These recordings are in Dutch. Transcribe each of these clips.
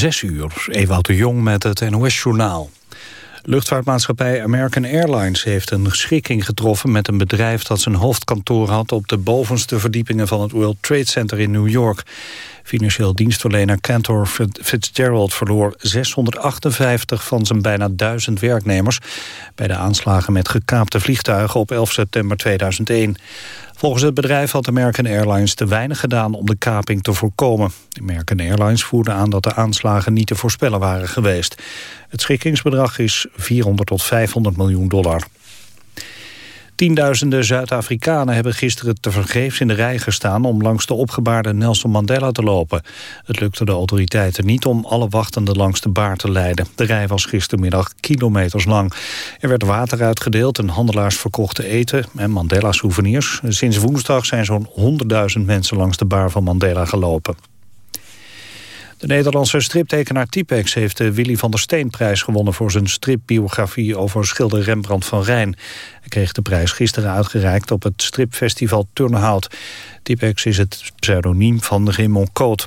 Zes uur, Ewout de Jong met het NOS-journaal. Luchtvaartmaatschappij American Airlines heeft een schikking getroffen met een bedrijf dat zijn hoofdkantoor had op de bovenste verdiepingen van het World Trade Center in New York. Financieel dienstverlener Cantor Fitzgerald verloor 658 van zijn bijna 1000 werknemers bij de aanslagen met gekaapte vliegtuigen op 11 september 2001. Volgens het bedrijf had American Airlines te weinig gedaan om de kaping te voorkomen. American Airlines voerde aan dat de aanslagen niet te voorspellen waren geweest. Het schikkingsbedrag is 400 tot 500 miljoen dollar. Tienduizenden Zuid-Afrikanen hebben gisteren tevergeefs in de rij gestaan... om langs de opgebaarde Nelson Mandela te lopen. Het lukte de autoriteiten niet om alle wachtenden langs de baar te leiden. De rij was gistermiddag kilometers lang. Er werd water uitgedeeld en handelaars verkochten eten en Mandela-souvenirs. Sinds woensdag zijn zo'n 100.000 mensen langs de baar van Mandela gelopen. De Nederlandse striptekenaar Typex heeft de Willy van der Steenprijs gewonnen... voor zijn stripbiografie over schilder Rembrandt van Rijn. Hij kreeg de prijs gisteren uitgereikt op het stripfestival Turnhout. Typex is het pseudoniem van Raymond Coot.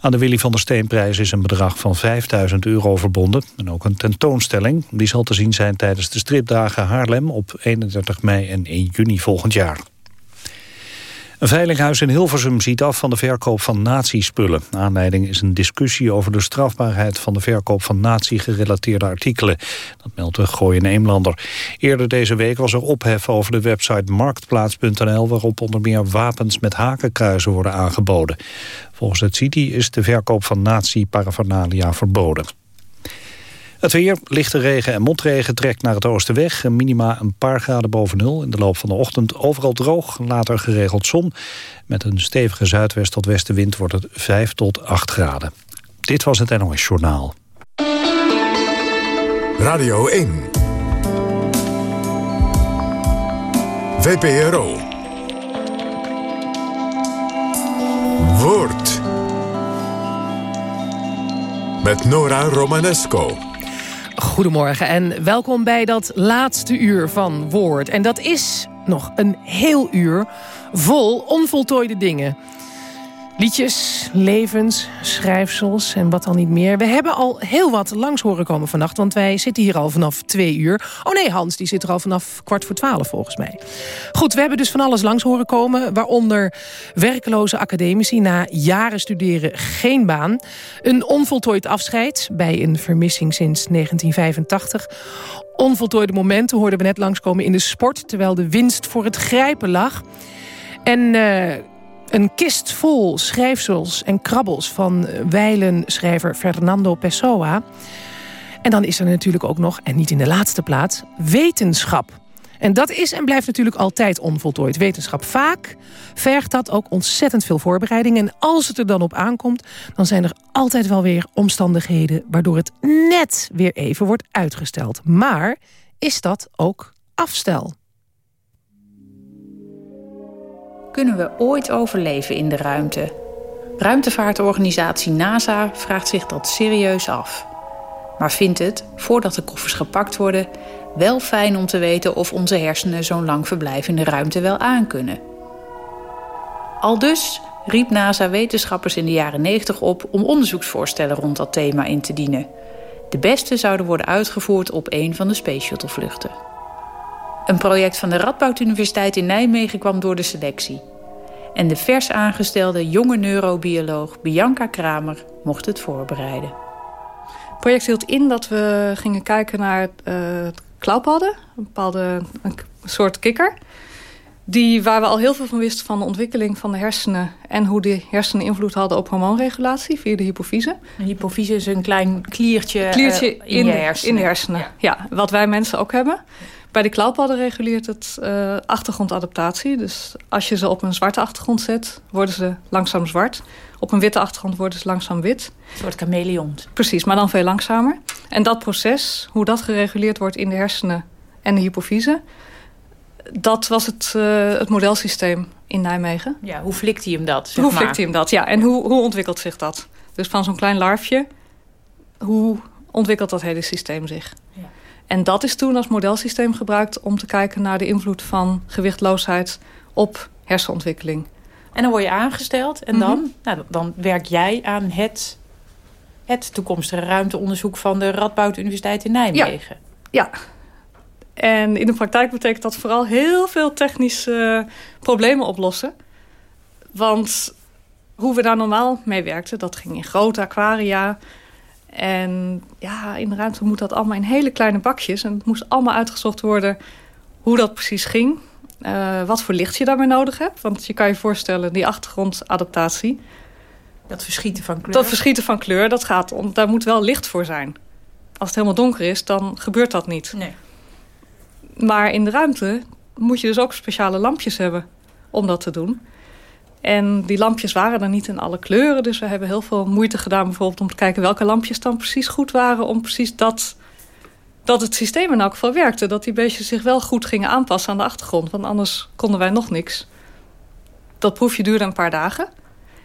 Aan de Willy van der Steenprijs is een bedrag van 5000 euro verbonden... en ook een tentoonstelling. Die zal te zien zijn tijdens de stripdagen Haarlem... op 31 mei en 1 juni volgend jaar. Een veilinghuis in Hilversum ziet af van de verkoop van nazi-spullen. Aanleiding is een discussie over de strafbaarheid van de verkoop van nazi-gerelateerde artikelen. Dat meldt de Gooien Eemlander. Eerder deze week was er ophef over de website marktplaats.nl... waarop onder meer wapens met hakenkruizen worden aangeboden. Volgens het CITI is de verkoop van nazi-paraphernalia verboden. Het weer, lichte regen en motregen trekt naar het oosten weg. Minima een paar graden boven nul. In de loop van de ochtend overal droog, later geregeld zon. Met een stevige zuidwest tot westenwind wordt het 5 tot 8 graden. Dit was het NOS Journaal. Radio 1. VPRO. Woord. Met Nora Romanesco. Goedemorgen en welkom bij dat laatste uur van Woord. En dat is nog een heel uur vol onvoltooide dingen. Liedjes, levens, schrijfsels en wat dan niet meer. We hebben al heel wat langs horen komen vannacht... want wij zitten hier al vanaf twee uur. Oh nee, Hans, die zit er al vanaf kwart voor twaalf volgens mij. Goed, we hebben dus van alles langs horen komen... waaronder werkloze academici na jaren studeren geen baan... een onvoltooid afscheid bij een vermissing sinds 1985... Onvoltooide momenten hoorden we net langskomen in de sport... terwijl de winst voor het grijpen lag... En uh, een kist vol schrijfsels en krabbels van wijlenschrijver Fernando Pessoa. En dan is er natuurlijk ook nog, en niet in de laatste plaats, wetenschap. En dat is en blijft natuurlijk altijd onvoltooid. Wetenschap vaak vergt dat ook ontzettend veel voorbereiding. En als het er dan op aankomt, dan zijn er altijd wel weer omstandigheden... waardoor het net weer even wordt uitgesteld. Maar is dat ook afstel? Kunnen we ooit overleven in de ruimte? Ruimtevaartorganisatie NASA vraagt zich dat serieus af. Maar vindt het, voordat de koffers gepakt worden, wel fijn om te weten of onze hersenen zo'n lang verblijf in de ruimte wel aankunnen. Al dus riep NASA wetenschappers in de jaren 90 op om onderzoeksvoorstellen rond dat thema in te dienen. De beste zouden worden uitgevoerd op een van de Space Shuttle vluchten. Een project van de Radboud Universiteit in Nijmegen kwam door de selectie. En de vers aangestelde jonge neurobioloog Bianca Kramer mocht het voorbereiden. Het project hield in dat we gingen kijken naar uh, klauwpadden. Een bepaalde een soort kikker. Die, waar we al heel veel van wisten van de ontwikkeling van de hersenen... en hoe die hersenen invloed hadden op hormoonregulatie via de hypofyse. Een hypofyse is een klein kliertje, kliertje uh, in, in, de hersenen. In de hersenen, ja. ja. Wat wij mensen ook hebben. Bij de klauwpadden reguleert het uh, achtergrondadaptatie. Dus als je ze op een zwarte achtergrond zet, worden ze langzaam zwart. Op een witte achtergrond worden ze langzaam wit. Een soort chameleon. Precies, maar dan veel langzamer. En dat proces, hoe dat gereguleerd wordt in de hersenen en de hypofyse... dat was het, uh, het modelsysteem in Nijmegen. Ja, hoe flikt hij hem dat? Zeg hoe maar. flikt hij hem dat, ja. En hoe, hoe ontwikkelt zich dat? Dus van zo'n klein larfje, hoe ontwikkelt dat hele systeem zich? Ja. En dat is toen als modelsysteem gebruikt om te kijken naar de invloed van gewichtloosheid op hersenontwikkeling. En dan word je aangesteld en dan, mm -hmm. nou, dan werk jij aan het, het toekomstige ruimteonderzoek van de Radboud Universiteit in Nijmegen. Ja. En in de praktijk betekent dat vooral heel veel technische problemen oplossen. Want hoe we daar normaal mee werkten, dat ging in grote aquaria. En ja, in de ruimte moet dat allemaal in hele kleine bakjes. En het moest allemaal uitgezocht worden hoe dat precies ging. Uh, wat voor licht je daarmee nodig hebt. Want je kan je voorstellen, die achtergrondadaptatie. Dat verschieten van kleur. Dat verschieten van kleur, dat gaat om, daar moet wel licht voor zijn. Als het helemaal donker is, dan gebeurt dat niet. Nee. Maar in de ruimte moet je dus ook speciale lampjes hebben om dat te doen. En die lampjes waren er niet in alle kleuren. Dus we hebben heel veel moeite gedaan bijvoorbeeld om te kijken welke lampjes dan precies goed waren. Om precies dat, dat het systeem in elk geval werkte. Dat die beestjes zich wel goed gingen aanpassen aan de achtergrond. Want anders konden wij nog niks. Dat proefje duurde een paar dagen.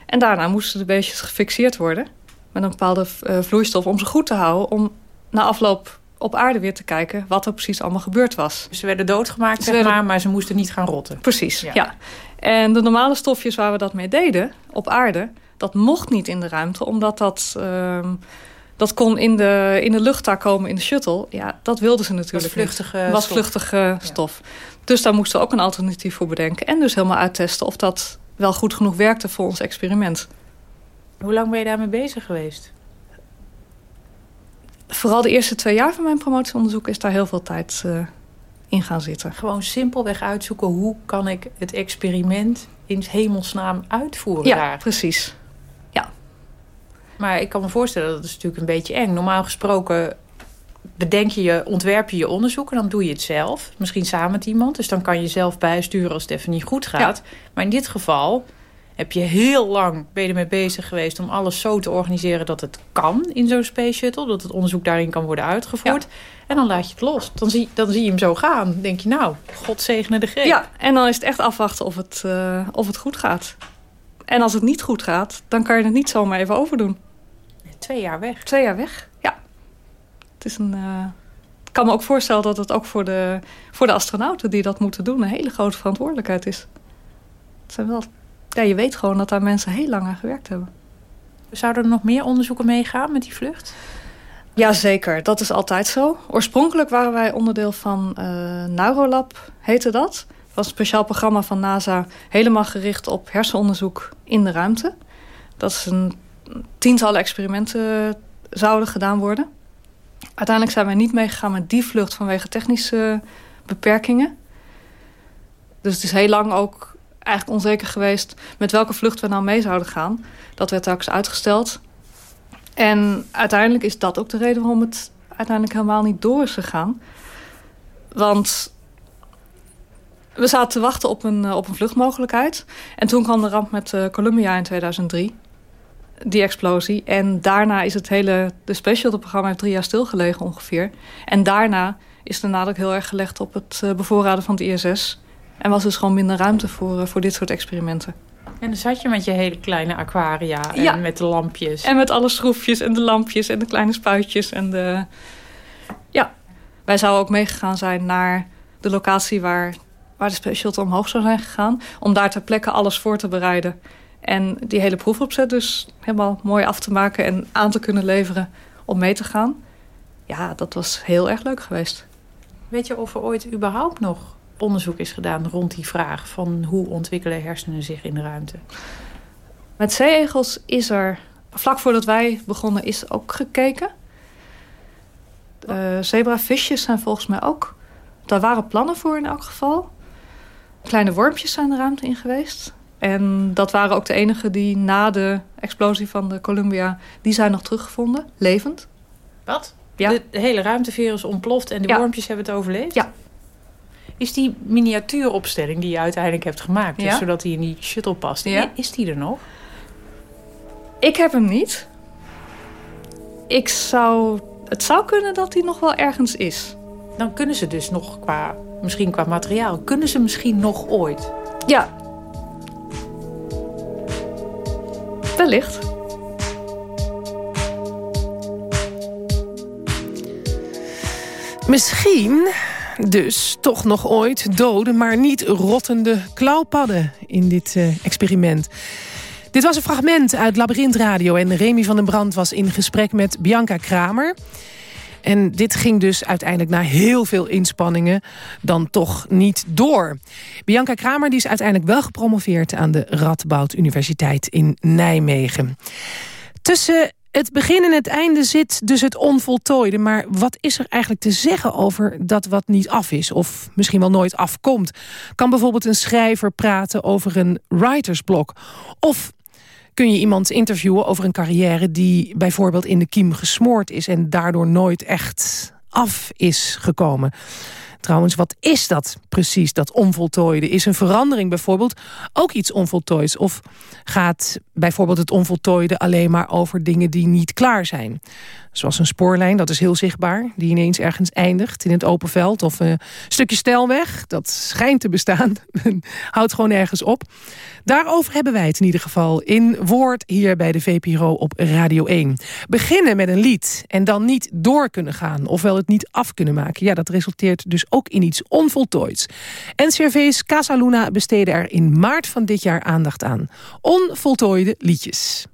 En daarna moesten de beestjes gefixeerd worden. Met een bepaalde uh, vloeistof om ze goed te houden. Om na afloop op aarde weer te kijken wat er precies allemaal gebeurd was. Ze werden doodgemaakt, zeg maar, maar ze moesten niet gaan rotten. Precies, ja. En de normale stofjes waar we dat mee deden, op aarde... dat mocht niet in de ruimte, omdat dat... Uh, dat kon in de, in de lucht daar komen in de shuttle. Ja, dat wilden ze natuurlijk was vluchtige niet. was stof. vluchtige stof. Dus daar moesten we ook een alternatief voor bedenken. En dus helemaal uittesten of dat wel goed genoeg werkte voor ons experiment. Hoe lang ben je daarmee bezig geweest? Vooral de eerste twee jaar van mijn promotieonderzoek is daar heel veel tijd uh, in gaan zitten. Gewoon simpelweg uitzoeken hoe kan ik het experiment in hemelsnaam uitvoeren ja, daar. precies. Ja. Maar ik kan me voorstellen, dat is natuurlijk een beetje eng. Normaal gesproken bedenk je je, ontwerp je je onderzoek en dan doe je het zelf. Misschien samen met iemand. Dus dan kan je zelf bijsturen als het even niet goed gaat. Ja. Maar in dit geval heb je heel lang ben je ermee bezig geweest om alles zo te organiseren dat het kan in zo'n Space Shuttle. Dat het onderzoek daarin kan worden uitgevoerd. Ja. En dan laat je het los. Dan zie, dan zie je hem zo gaan. Dan denk je, nou, God zegene de greep. Ja, en dan is het echt afwachten of het, uh, of het goed gaat. En als het niet goed gaat, dan kan je het niet zomaar even overdoen. Twee jaar weg. Twee jaar weg, ja. Het is een... Uh, ik kan me ook voorstellen dat het ook voor de, voor de astronauten die dat moeten doen... een hele grote verantwoordelijkheid is. Het zijn wel ja, je weet gewoon dat daar mensen heel lang aan gewerkt hebben. Zouden er nog meer onderzoeken meegaan met die vlucht? Jazeker, dat is altijd zo. Oorspronkelijk waren wij onderdeel van uh, Neurolab, heette dat. Dat was een speciaal programma van NASA... helemaal gericht op hersenonderzoek in de ruimte. Dat is een tientallen experimenten zouden gedaan worden. Uiteindelijk zijn wij niet meegegaan met die vlucht vanwege technische beperkingen. Dus het is heel lang ook eigenlijk onzeker geweest met welke vlucht we nou mee zouden gaan. Dat werd straks uitgesteld. En uiteindelijk is dat ook de reden waarom het uiteindelijk helemaal niet door is gegaan. Want we zaten te wachten op een, eh, op een vluchtmogelijkheid. En toen kwam de ramp met uh, Columbia in 2003. Die explosie. En daarna is het hele... De Special programma heeft drie jaar stilgelegen ongeveer. En daarna is de nadruk heel erg gelegd op het uh, bevoorraden van het ISS. En was dus gewoon minder ruimte voor, voor dit soort experimenten. En dan zat je met je hele kleine aquaria en ja. met de lampjes. En met alle schroefjes en de lampjes en de kleine spuitjes. En de... Ja, wij zouden ook meegegaan zijn naar de locatie waar, waar de Shuttle omhoog zou zijn gegaan. Om daar ter plekke alles voor te bereiden. En die hele proefopzet dus helemaal mooi af te maken en aan te kunnen leveren om mee te gaan. Ja, dat was heel erg leuk geweest. Weet je of er ooit überhaupt nog onderzoek is gedaan rond die vraag van hoe ontwikkelen hersenen zich in de ruimte? Met zeeegels is er, vlak voordat wij begonnen, is ook gekeken. Uh, zebravisjes zijn volgens mij ook. Daar waren plannen voor in elk geval. Kleine wormpjes zijn de ruimte in geweest. En dat waren ook de enige die na de explosie van de Columbia... die zijn nog teruggevonden, levend. Wat? Ja. De, hele ruimtevirus ontploft en de ja. wormpjes hebben het overleefd? Ja, is die miniatuuropstelling die je uiteindelijk hebt gemaakt... Dus zodat die in die shuttle past, ja. is die er nog? Ik heb hem niet. Ik zou... Het zou kunnen dat die nog wel ergens is. Dan kunnen ze dus nog qua... Misschien qua materiaal. Kunnen ze misschien nog ooit? Ja. Wellicht. Misschien dus toch nog ooit dode, maar niet rottende klauwpadden in dit uh, experiment. Dit was een fragment uit Labyrinth Radio en Remy van den Brand was in gesprek met Bianca Kramer. En dit ging dus uiteindelijk na heel veel inspanningen dan toch niet door. Bianca Kramer die is uiteindelijk wel gepromoveerd aan de Radboud Universiteit in Nijmegen. Tussen het begin en het einde zit dus het onvoltooide. Maar wat is er eigenlijk te zeggen over dat wat niet af is? Of misschien wel nooit afkomt? Kan bijvoorbeeld een schrijver praten over een writersblok? Of kun je iemand interviewen over een carrière... die bijvoorbeeld in de kiem gesmoord is... en daardoor nooit echt af is gekomen. Trouwens, wat is dat precies, dat onvoltooide? Is een verandering bijvoorbeeld ook iets onvoltooids? Of gaat bijvoorbeeld het onvoltooide alleen maar over dingen die niet klaar zijn? Zoals een spoorlijn, dat is heel zichtbaar, die ineens ergens eindigt in het open veld. Of een stukje stelweg, dat schijnt te bestaan, houdt gewoon ergens op. Daarover hebben wij het in ieder geval in Woord hier bij de VPRO op Radio 1. Beginnen met een lied en dan niet door kunnen gaan, ofwel het niet af kunnen maken. Ja, dat resulteert dus ook in iets onvoltooids. NCRV's Casa Luna besteden er in maart van dit jaar aandacht aan. Onvoltooide liedjes.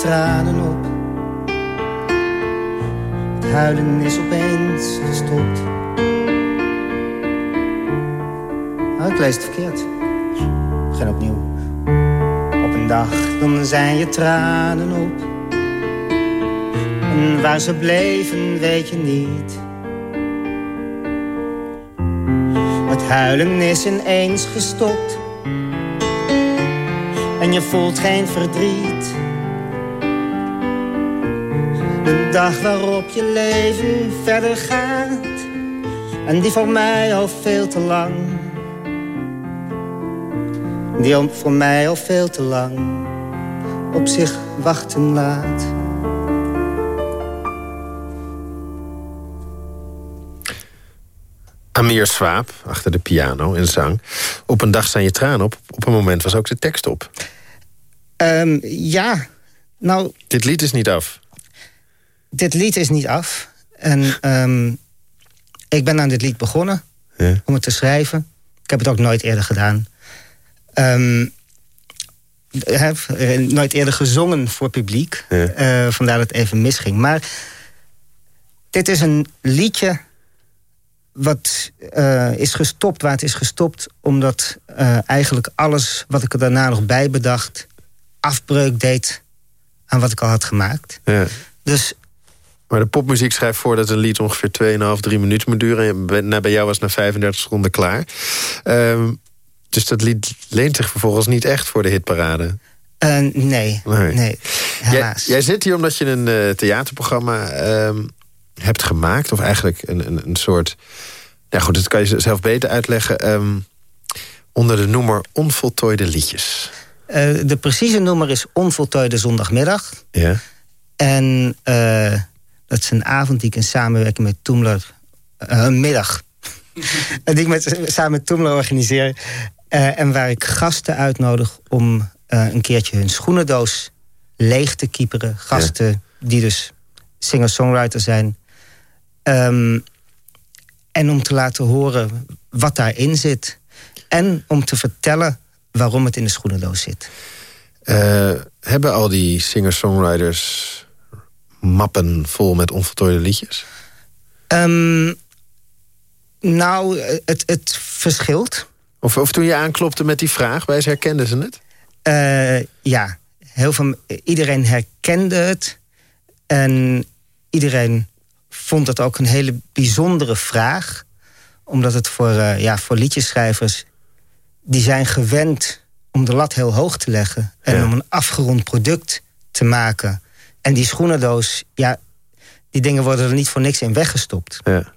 Tranen op. Het huilen is opeens gestopt. Oh, ik lees het verkeerd. Begin opnieuw. Op een dag dan zijn je tranen op. En waar ze bleven weet je niet. Het huilen is ineens gestopt. En je voelt geen verdriet. De dag waarop je leven verder gaat. En die voor mij al veel te lang. Die voor mij al veel te lang op zich wachten laat. Amir Swaap, achter de piano en zang. Op een dag staan je tranen op. Op een moment was ook de tekst op. Um, ja, nou... Dit lied is niet af dit lied is niet af. En um, ik ben aan dit lied begonnen ja. om het te schrijven. Ik heb het ook nooit eerder gedaan. Um, heb nooit eerder gezongen voor publiek. Ja. Uh, vandaar dat het even misging. Maar dit is een liedje wat uh, is gestopt waar het is gestopt... omdat uh, eigenlijk alles wat ik er daarna nog bij bedacht... afbreuk deed aan wat ik al had gemaakt. Ja. Dus maar de popmuziek schrijft voor dat een lied ongeveer 2,5, 3 minuten moet duren. En bij jou was het na 35 seconden klaar. Um, dus dat lied leent zich vervolgens niet echt voor de hitparade. Uh, nee, nee, helaas. Jij, jij, zit hier omdat je een uh, theaterprogramma uh, hebt gemaakt. Of eigenlijk een, een, een, soort... Ja goed, dat kan je zelf beter uitleggen. Um, onder de noemer Onvoltooide Liedjes. Uh, de precieze noemer is Onvoltooide Zondagmiddag. Ja. En dat is een avond die ik in samenwerking met Toemler... Uh, een middag. die ik met, samen met Toemler organiseer. Uh, en waar ik gasten uitnodig om uh, een keertje hun schoenendoos leeg te kieperen. Gasten die dus singer-songwriter zijn. Um, en om te laten horen wat daarin zit. En om te vertellen waarom het in de schoenendoos zit. hebben al die singer-songwriters mappen vol met onvoltooide liedjes? Um, nou, het, het verschilt. Of, of toen je aanklopte met die vraag, wij herkenden ze het? Uh, ja, heel veel, iedereen herkende het. En iedereen vond het ook een hele bijzondere vraag. Omdat het voor, uh, ja, voor liedjeschrijvers... die zijn gewend om de lat heel hoog te leggen... en ja. om een afgerond product te maken... En die schoenendoos, ja, die dingen worden er niet voor niks in weggestopt. Ja.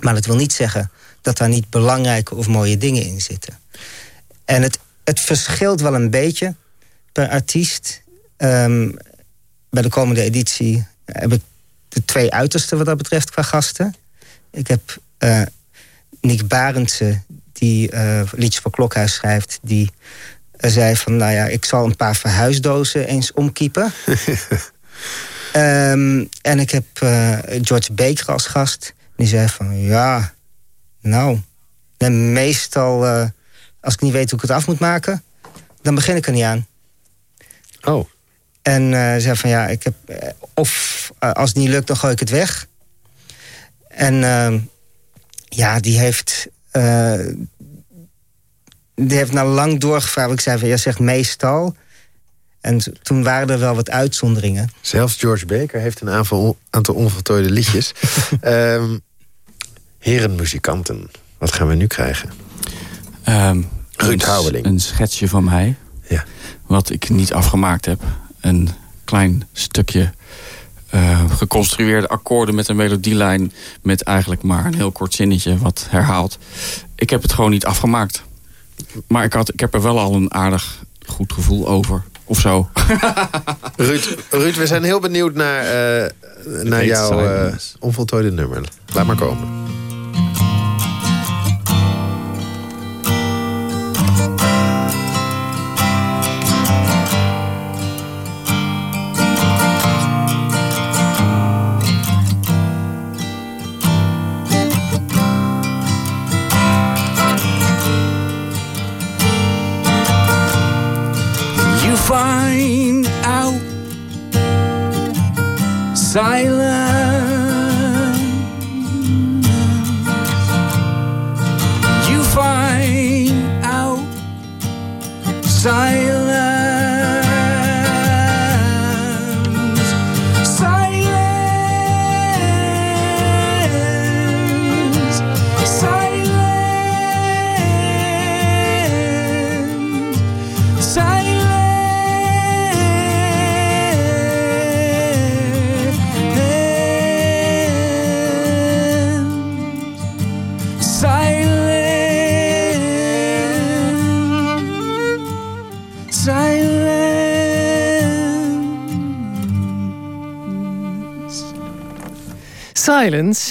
Maar dat wil niet zeggen dat daar niet belangrijke of mooie dingen in zitten. En het, het verschilt wel een beetje per artiest. Um, bij de komende editie heb ik de twee uitersten wat dat betreft qua gasten. Ik heb uh, Nick Barendse, die uh, liedjes voor Klokhuis schrijft... die zei van, nou ja, ik zal een paar verhuisdozen eens omkiepen. um, en ik heb George Baker als gast. Die zei van, ja, nou... meestal, als ik niet weet hoe ik het af moet maken... dan begin ik er niet aan. Oh. En uh, zei van ja, ik heb, of als het niet lukt, dan gooi ik het weg. En ehm, ja, die heeft... Die heeft nou lang doorgevraagd. Ik zei van, ja, zegt meestal. En toen waren er wel wat uitzonderingen. Zelfs George Baker heeft een aantal, aantal onvoltooide liedjes. um, heren muzikanten, wat gaan we nu krijgen? Um, Ruud Houweling. Een schetsje van mij. Ja. Wat ik niet afgemaakt heb. Een klein stukje uh, geconstrueerde akkoorden met een melodielijn... met eigenlijk maar een heel kort zinnetje wat herhaalt. Ik heb het gewoon niet afgemaakt. Maar ik, had, ik heb er wel al een aardig goed gevoel over. Of zo. Ruud, Ruud, we zijn heel benieuwd naar, uh, naar jouw uh, onvoltooide nummer. Laat maar komen. Silence,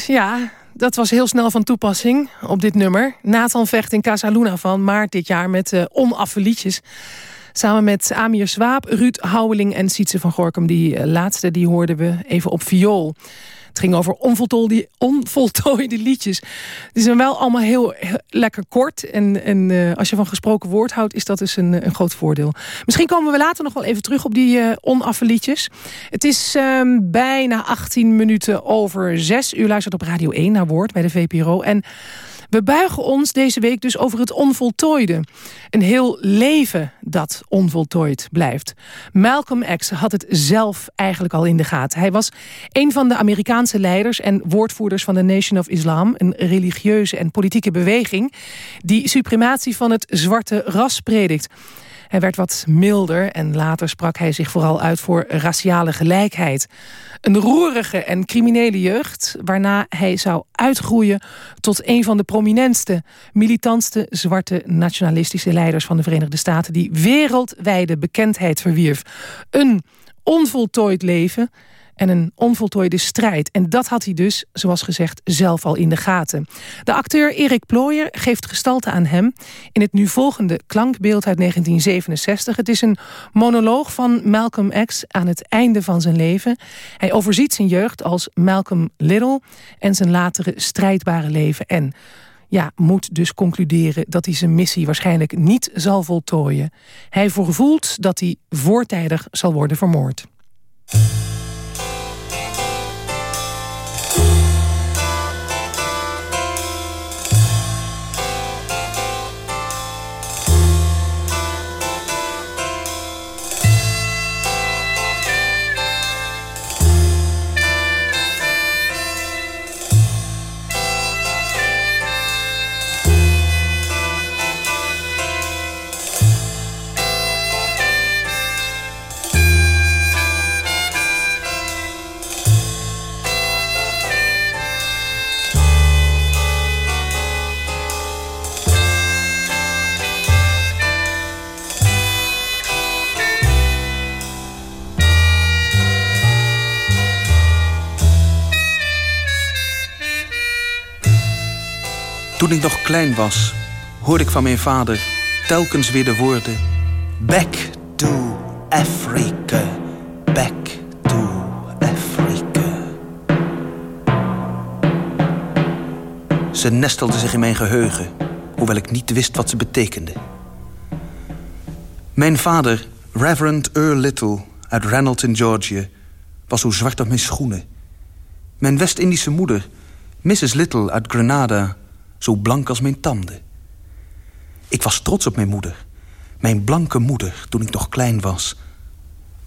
ja, dat was heel snel van toepassing op dit nummer. Nathan vecht in Casa Luna van maart dit jaar met uh, onaffe liedjes. Samen met Amir Swaap, Ruud Houweling en Sietse van Gorkum. Die uh, laatste die hoorden we even op viool. Het ging over onvoltooide, onvoltooide liedjes. Die zijn wel allemaal heel, lekker kort. En, en uh, als je van gesproken woord houdt, is dat dus een, een groot voordeel. Misschien komen we later nog wel even terug op die uh, onaffe liedjes. Het is um, bijna 18 minuten over 6. U luistert op Radio 1 naar Woord bij de VPRO. En we buigen ons deze week dus over het onvoltooide. Een heel leven dat onvoltooid blijft. Malcolm X had het zelf eigenlijk al in de gaten. Hij was een van de Amerikaanse leiders en woordvoerders van de Nation of Islam... een religieuze en politieke beweging... die suprematie van het zwarte ras predikt. Hij werd wat milder en later sprak hij zich vooral uit voor raciale gelijkheid. Een roerige en criminele jeugd, waarna hij zou uitgroeien tot een van de prominentste, militantste zwarte nationalistische leiders van de Verenigde Staten, die wereldwijde bekendheid verwierf. Een onvoltooid leven en een onvoltooide strijd. En dat had hij dus, zoals gezegd, zelf al in de gaten. De acteur Erik Plooyer geeft gestalte aan hem... in het nu volgende klankbeeld uit 1967. Het is een monoloog van Malcolm X aan het einde van zijn leven. Hij overziet zijn jeugd als Malcolm Little... en zijn latere strijdbare leven en ja, moet dus concluderen dat hij zijn missie waarschijnlijk niet zal voltooien. Hij voorvoelt dat hij voortijdig zal worden vermoord. Toen ik nog klein was, hoorde ik van mijn vader telkens weer de woorden... Back to Africa, back to Africa. Ze nestelde zich in mijn geheugen, hoewel ik niet wist wat ze betekende. Mijn vader, Reverend Earl Little uit Renalton, Georgia... was zo zwart als mijn schoenen. Mijn West-Indische moeder, Mrs. Little uit Grenada... zo blank als mijn tanden. Ik was trots op mijn moeder. Mijn blanke moeder, toen ik nog klein was.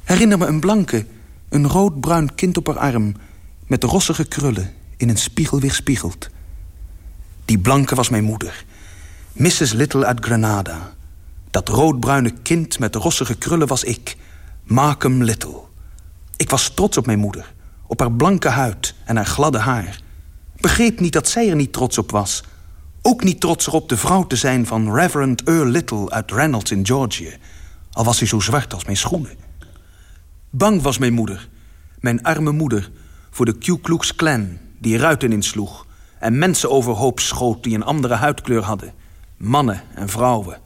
Herinner me een blanke, een roodbruin kind op haar arm... met rossige krullen, in een spiegel weerspiegeld. Die blanke was mijn moeder. Mrs. Little uit Grenada... Dat roodbruine kind met rossige krullen was ik. Malcolm Little. Ik was trots op mijn moeder. Op haar blanke huid en haar gladde haar. Begreep niet dat zij er niet trots op was. Ook niet trots erop de vrouw te zijn van Reverend Earl Little uit Reynolds in Georgia. Al was hij zo zwart als mijn schoenen. Bang was mijn moeder. Mijn arme moeder. Voor de Ku Klux Klan die ruiten insloeg. En mensen overhoop schoot die een andere huidkleur hadden. Mannen en vrouwen.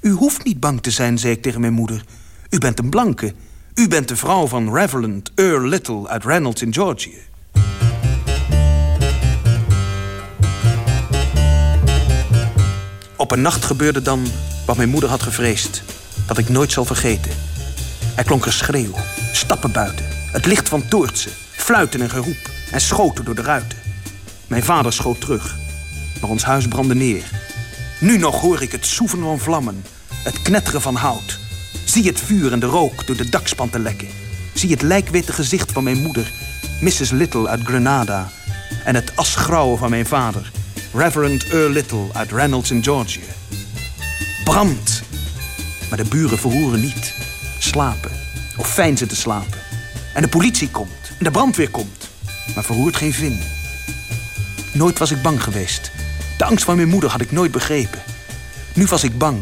U hoeft niet bang te zijn, zei ik tegen mijn moeder. U bent een blanke. U bent de vrouw van Reverend Earl Little uit Reynolds in Georgia. Op een nacht gebeurde dan wat mijn moeder had gevreesd. Dat ik nooit zal vergeten. Er klonk een schreeuw, stappen buiten. Het licht van toortsen, fluiten en geroep. En schoten door de ruiten. Mijn vader schoot terug. Maar ons huis brandde neer. Nu nog hoor ik het soeven van vlammen, het knetteren van hout. Zie het vuur en de rook door de dakspan lekken. Zie het lijkwitte gezicht van mijn moeder, Mrs. Little uit Grenada. En het asgrauwen van mijn vader, Reverend Earl Little uit Reynolds in Georgia. Brand! Maar de buren verroeren niet. Slapen. Of fijn te slapen. En de politie komt. En de brandweer komt. Maar verroert geen vin. Nooit was ik bang geweest. De angst van mijn moeder had ik nooit begrepen. Nu was ik bang.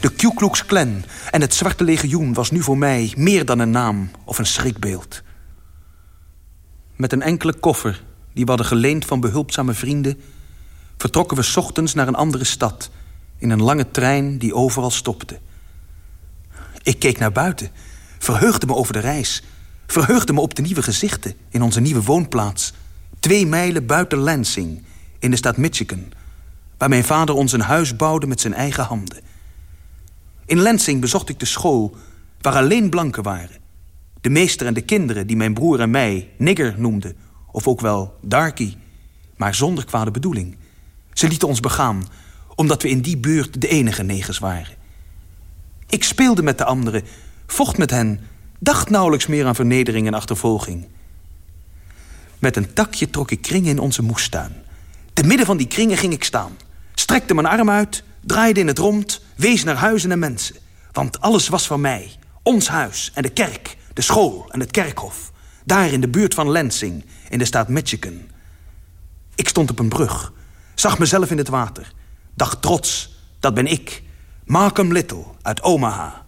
De Ku Klux Klan en het Zwarte Legioen was nu voor mij meer dan een naam of een schrikbeeld. Met een enkele koffer die we hadden geleend van behulpzame vrienden... vertrokken we ochtends naar een andere stad... in een lange trein die overal stopte. Ik keek naar buiten, verheugde me over de reis... verheugde me op de nieuwe gezichten in onze nieuwe woonplaats... twee mijlen buiten Lansing, in de staat Michigan waar mijn vader ons een huis bouwde met zijn eigen handen. In Lansing bezocht ik de school waar alleen blanken waren. De meester en de kinderen die mijn broer en mij nigger noemden... of ook wel darky, maar zonder kwade bedoeling. Ze lieten ons begaan, omdat we in die buurt de enige negers waren. Ik speelde met de anderen, vocht met hen... dacht nauwelijks meer aan vernedering en achtervolging. Met een takje trok ik kringen in onze moestuin. Te midden van die kringen ging ik staan strekte mijn arm uit, draaide in het rond, wees naar huizen en mensen. Want alles was van mij. Ons huis en de kerk, de school en het kerkhof. Daar in de buurt van Lansing, in de staat Michigan. Ik stond op een brug, zag mezelf in het water. Dacht trots, dat ben ik, Malcolm Little uit Omaha.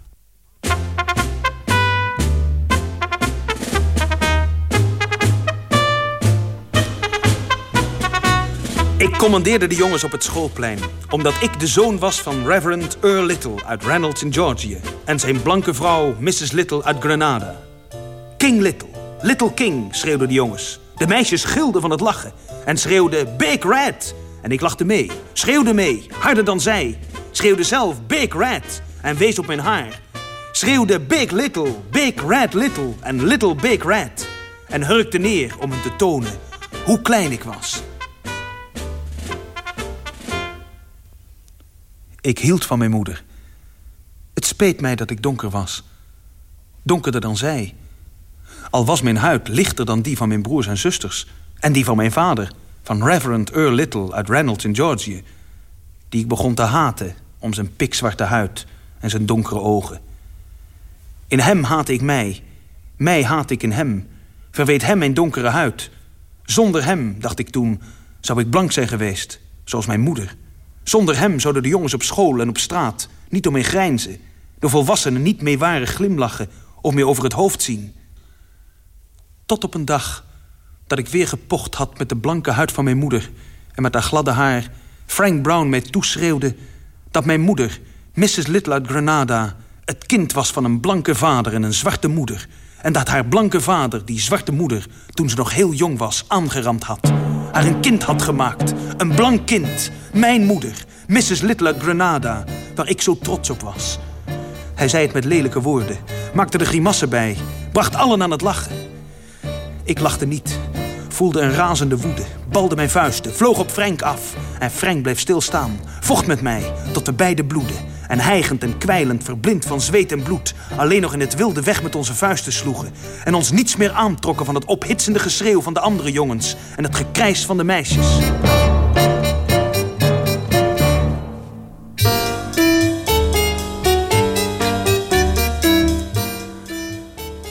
Ik commandeerde de jongens op het schoolplein, omdat ik de zoon was van Reverend Earl Little uit Reynolds in Georgia en zijn blanke vrouw Mrs. Little uit Grenada. King Little, Little King, schreeuwden de jongens. De meisjes gilden van het lachen en schreeuwden Big Red. En ik lachte mee, schreeuwde mee, harder dan zij. Schreeuwde zelf Big Red en wees op mijn haar. Schreeuwde Big Little, Big Red Little en Little Big Red. En hurkte neer om hem te tonen hoe klein ik was. Ik hield van mijn moeder. Het speet mij dat ik donker was. Donkerder dan zij. Al was mijn huid lichter dan die van mijn broers en zusters... en die van mijn vader, van Reverend Earl Little uit Reynolds in Georgia... die ik begon te haten om zijn pikzwarte huid en zijn donkere ogen. In hem haatte ik mij, mij haat ik in hem... verweet hem mijn donkere huid. Zonder hem, dacht ik toen, zou ik blank zijn geweest, zoals mijn moeder... Zonder hem zouden de jongens op school en op straat niet om grijnzen. De volwassenen niet mee waren glimlachen of meer over het hoofd zien. Tot op een dag dat ik weer gepocht had met de blanke huid van mijn moeder... en met haar gladde haar Frank Brown mij toeschreeuwde dat mijn moeder, Mrs. Little uit Granada, het kind was van een blanke vader en een zwarte moeder. En dat haar blanke vader, die zwarte moeder, toen ze nog heel jong was, aangeramd had. Haar een kind had gemaakt. Een blank kind. Mijn moeder, Mrs. Little uit Granada, waar ik zo trots op was. Hij zei het met lelijke woorden, maakte er grimassen bij, bracht allen aan het lachen. Ik lachte niet, voelde een razende woede, balde mijn vuisten, vloog op Frank af. En Frank bleef stilstaan, vocht met mij tot we beide bloeden. En hijgend en kwijlend, verblind van zweet en bloed, alleen nog in het wilde weg met onze vuisten sloegen. En ons niets meer aantrokken van het ophitsende geschreeuw van de andere jongens en het gekrijs van de meisjes.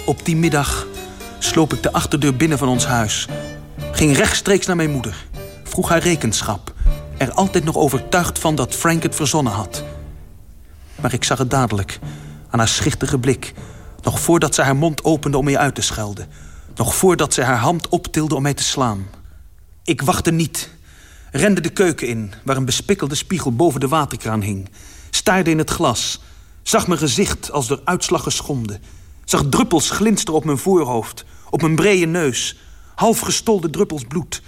Op die middag sloop ik de achterdeur binnen van ons huis. Ging rechtstreeks naar mijn moeder. Vroeg haar rekenschap. Er altijd nog overtuigd van dat Frank het verzonnen had. Maar ik zag het dadelijk. Aan haar schichtige blik. Nog voordat ze haar mond opende om mij uit te schelden. Nog voordat ze haar hand optilde om mij te slaan. Ik wachtte niet. Rende de keuken in, waar een bespikkelde spiegel boven de waterkraan hing. Staarde in het glas. Zag mijn gezicht als door uitslag geschonden. Zag druppels glinsteren op mijn voorhoofd. Op mijn brede neus. Half gestolde druppels bloed.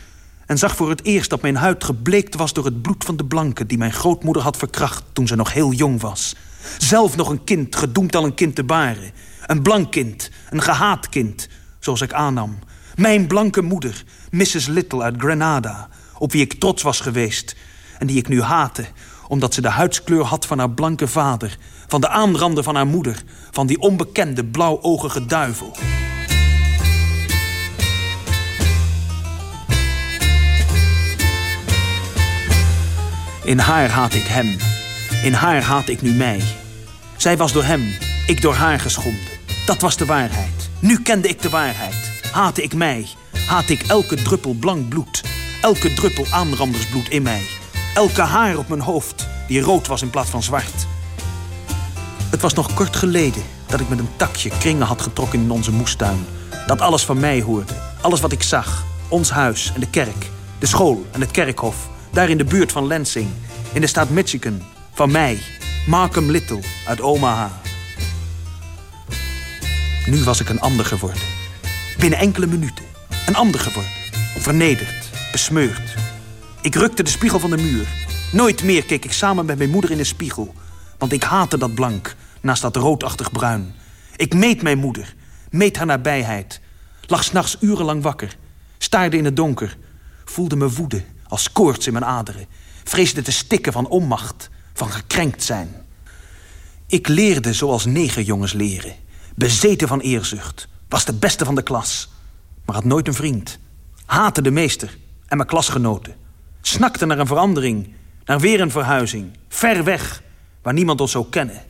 En zag voor het eerst dat mijn huid gebleekt was door het bloed van de blanke... die mijn grootmoeder had verkracht toen ze nog heel jong was. Zelf nog een kind, gedoemd al een kind te baren. Een blank kind, een gehaat kind, zoals ik aannam. Mijn blanke moeder, Mrs. Little uit Granada... op wie ik trots was geweest en die ik nu haatte... omdat ze de huidskleur had van haar blanke vader... van de aanranden van haar moeder... van die onbekende blauwogige duivel... In haar haat ik hem. In haar haat ik nu mij. Zij was door hem, ik door haar geschonden. Dat was de waarheid. Nu kende ik de waarheid. Haatte ik mij. Haatte ik elke druppel blank bloed. Elke druppel aanrandersbloed in mij. Elke haar op mijn hoofd die rood was in plaats van zwart. Het was nog kort geleden dat ik met een takje kringen had getrokken in onze moestuin. Dat alles van mij hoorde. Alles wat ik zag. Ons huis en de kerk. De school en het kerkhof daar in de buurt van Lansing, in de staat Michigan. Van mij, Markham Little uit Omaha. Nu was ik een ander geworden. Binnen enkele minuten. Een ander geworden. Vernederd, besmeurd. Ik rukte de spiegel van de muur. Nooit meer keek ik samen met mijn moeder in de spiegel. Want ik haatte dat blank, naast dat roodachtig bruin. Ik meet mijn moeder, meet haar nabijheid. Lag s'nachts urenlang wakker. Staarde in het donker. Voelde me woede als koorts in mijn aderen. Vreesde te stikken van onmacht, van gekrenkt zijn. Ik leerde zoals negerjongens leren. Bezeten van eerzucht. Was de beste van de klas. Maar had nooit een vriend. Haatte de meester en mijn klasgenoten. Snakte naar een verandering. Naar weer een verhuizing. Ver weg, waar niemand ons zou kennen.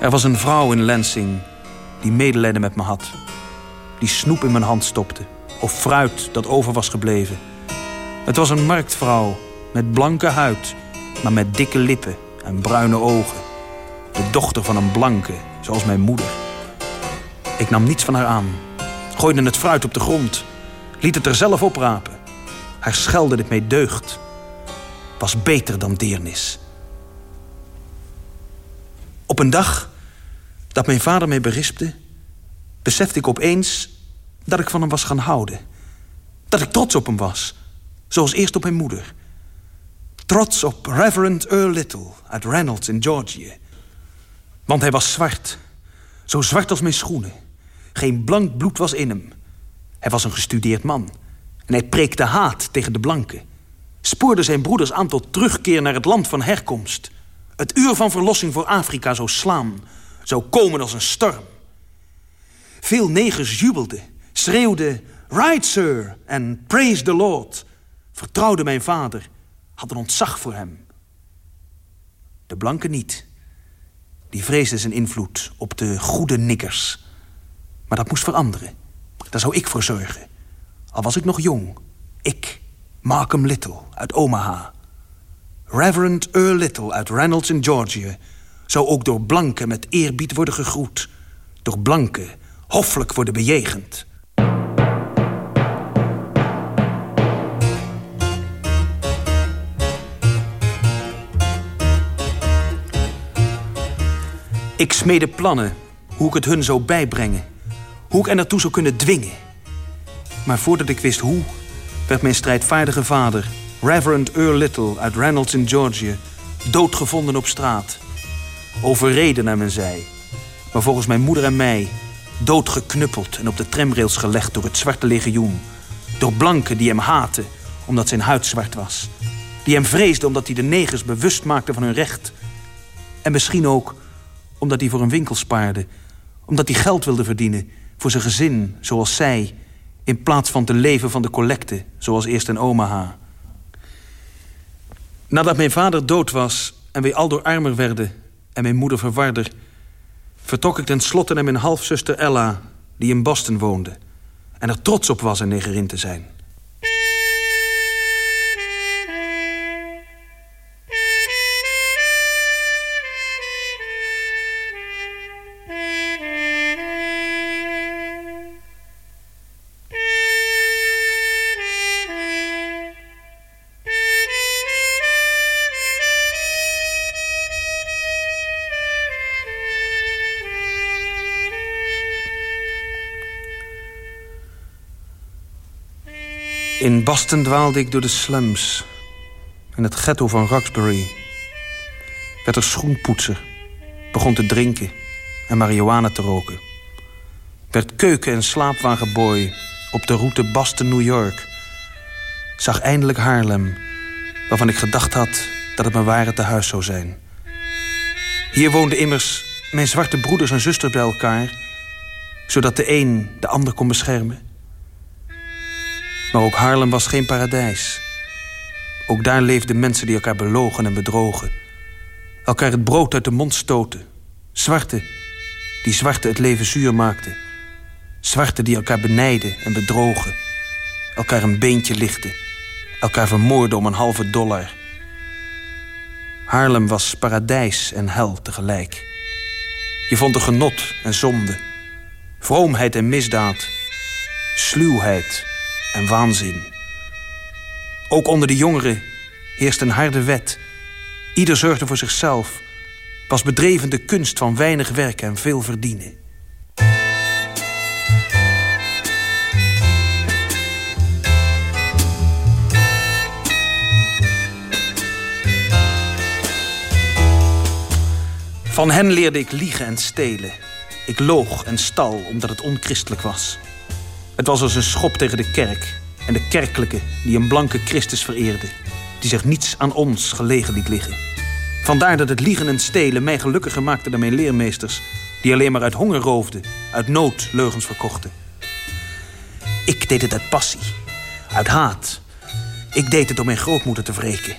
Er was een vrouw in Lansing die medelijden met me had. Die snoep in mijn hand stopte of fruit dat over was gebleven. Het was een marktvrouw met blanke huid, maar met dikke lippen en bruine ogen. De dochter van een blanke, zoals mijn moeder. Ik nam niets van haar aan, gooide het fruit op de grond, liet het er zelf oprapen. Haar schelde dit mee deugd, was beter dan deernis. Op een dag dat mijn vader mij berispte, besefte ik opeens dat ik van hem was gaan houden. Dat ik trots op hem was, zoals eerst op mijn moeder. Trots op Reverend Earl Little uit Reynolds in Georgië. Want hij was zwart, zo zwart als mijn schoenen. Geen blank bloed was in hem. Hij was een gestudeerd man. En hij preekte haat tegen de blanken. Spoorde zijn broeders aan tot terugkeer naar het land van herkomst. Het uur van verlossing voor Afrika zou slaan, zou komen als een storm. Veel negers jubelden schreeuwde Right, sir, en praise the Lord. Vertrouwde mijn vader, had een ontzag voor hem. De blanke niet. Die vreesde zijn invloed op de goede niggers. Maar dat moest veranderen. Daar zou ik voor zorgen. Al was ik nog jong. Ik, Markham Little uit Omaha. Reverend Earl Little uit Reynolds in Georgia... zou ook door blanken met eerbied worden gegroet. Door blanken hoffelijk worden bejegend... Ik smeedde plannen hoe ik het hun zou bijbrengen. Hoe ik er naartoe zou kunnen dwingen. Maar voordat ik wist hoe, werd mijn strijdvaardige vader, Reverend Earl Little uit Reynolds in Georgia, doodgevonden op straat. Overreden naar men zij. Maar volgens mijn moeder en mij doodgeknuppeld en op de tramrails gelegd door het Zwarte Legioen. Door blanken die hem haten omdat zijn huid zwart was. Die hem vreesden omdat hij de negers bewust maakte van hun recht. En misschien ook omdat hij voor een winkel spaarde. Omdat hij geld wilde verdienen voor zijn gezin, zoals zij... in plaats van te leven van de collecte, zoals eerst in Omaha. Nadat mijn vader dood was en wij aldoor armer werden... en mijn moeder verwarder... vertrok ik tenslotte naar mijn halfzuster Ella... die in Boston woonde... en er trots op was een negerin te zijn... In Boston dwaalde ik door de slums. In het ghetto van Roxbury. Werd er schoenpoetser. Begon te drinken en marihuana te roken. Werd keuken- en slaapwagenboy op de route Boston-New York. Zag eindelijk Haarlem, waarvan ik gedacht had dat het mijn ware tehuis zou zijn. Hier woonden immers mijn zwarte broeders en zusters bij elkaar... zodat de een de ander kon beschermen. Maar ook Haarlem was geen paradijs. Ook daar leefden mensen die elkaar belogen en bedrogen. Elkaar het brood uit de mond stoten. Zwarte, die zwarte het leven zuur maakten. Zwarte die elkaar benijden en bedrogen. Elkaar een beentje lichten. Elkaar vermoorden om een halve dollar. Haarlem was paradijs en hel tegelijk. Je vond er genot en zonde. Vroomheid en misdaad. Sluwheid en waanzin. Ook onder de jongeren heerst een harde wet. Ieder zorgde voor zichzelf. Was bedreven de kunst van weinig werken en veel verdienen. Van hen leerde ik liegen en stelen. Ik loog en stal omdat het onchristelijk was. Het was als een schop tegen de kerk en de kerkelijke die een blanke Christus vereerde, die zich niets aan ons gelegen liet liggen. Vandaar dat het liegen en stelen mij gelukkiger maakte dan mijn leermeesters, die alleen maar uit honger roofden, uit nood leugens verkochten. Ik deed het uit passie, uit haat. Ik deed het om mijn grootmoeder te wreken.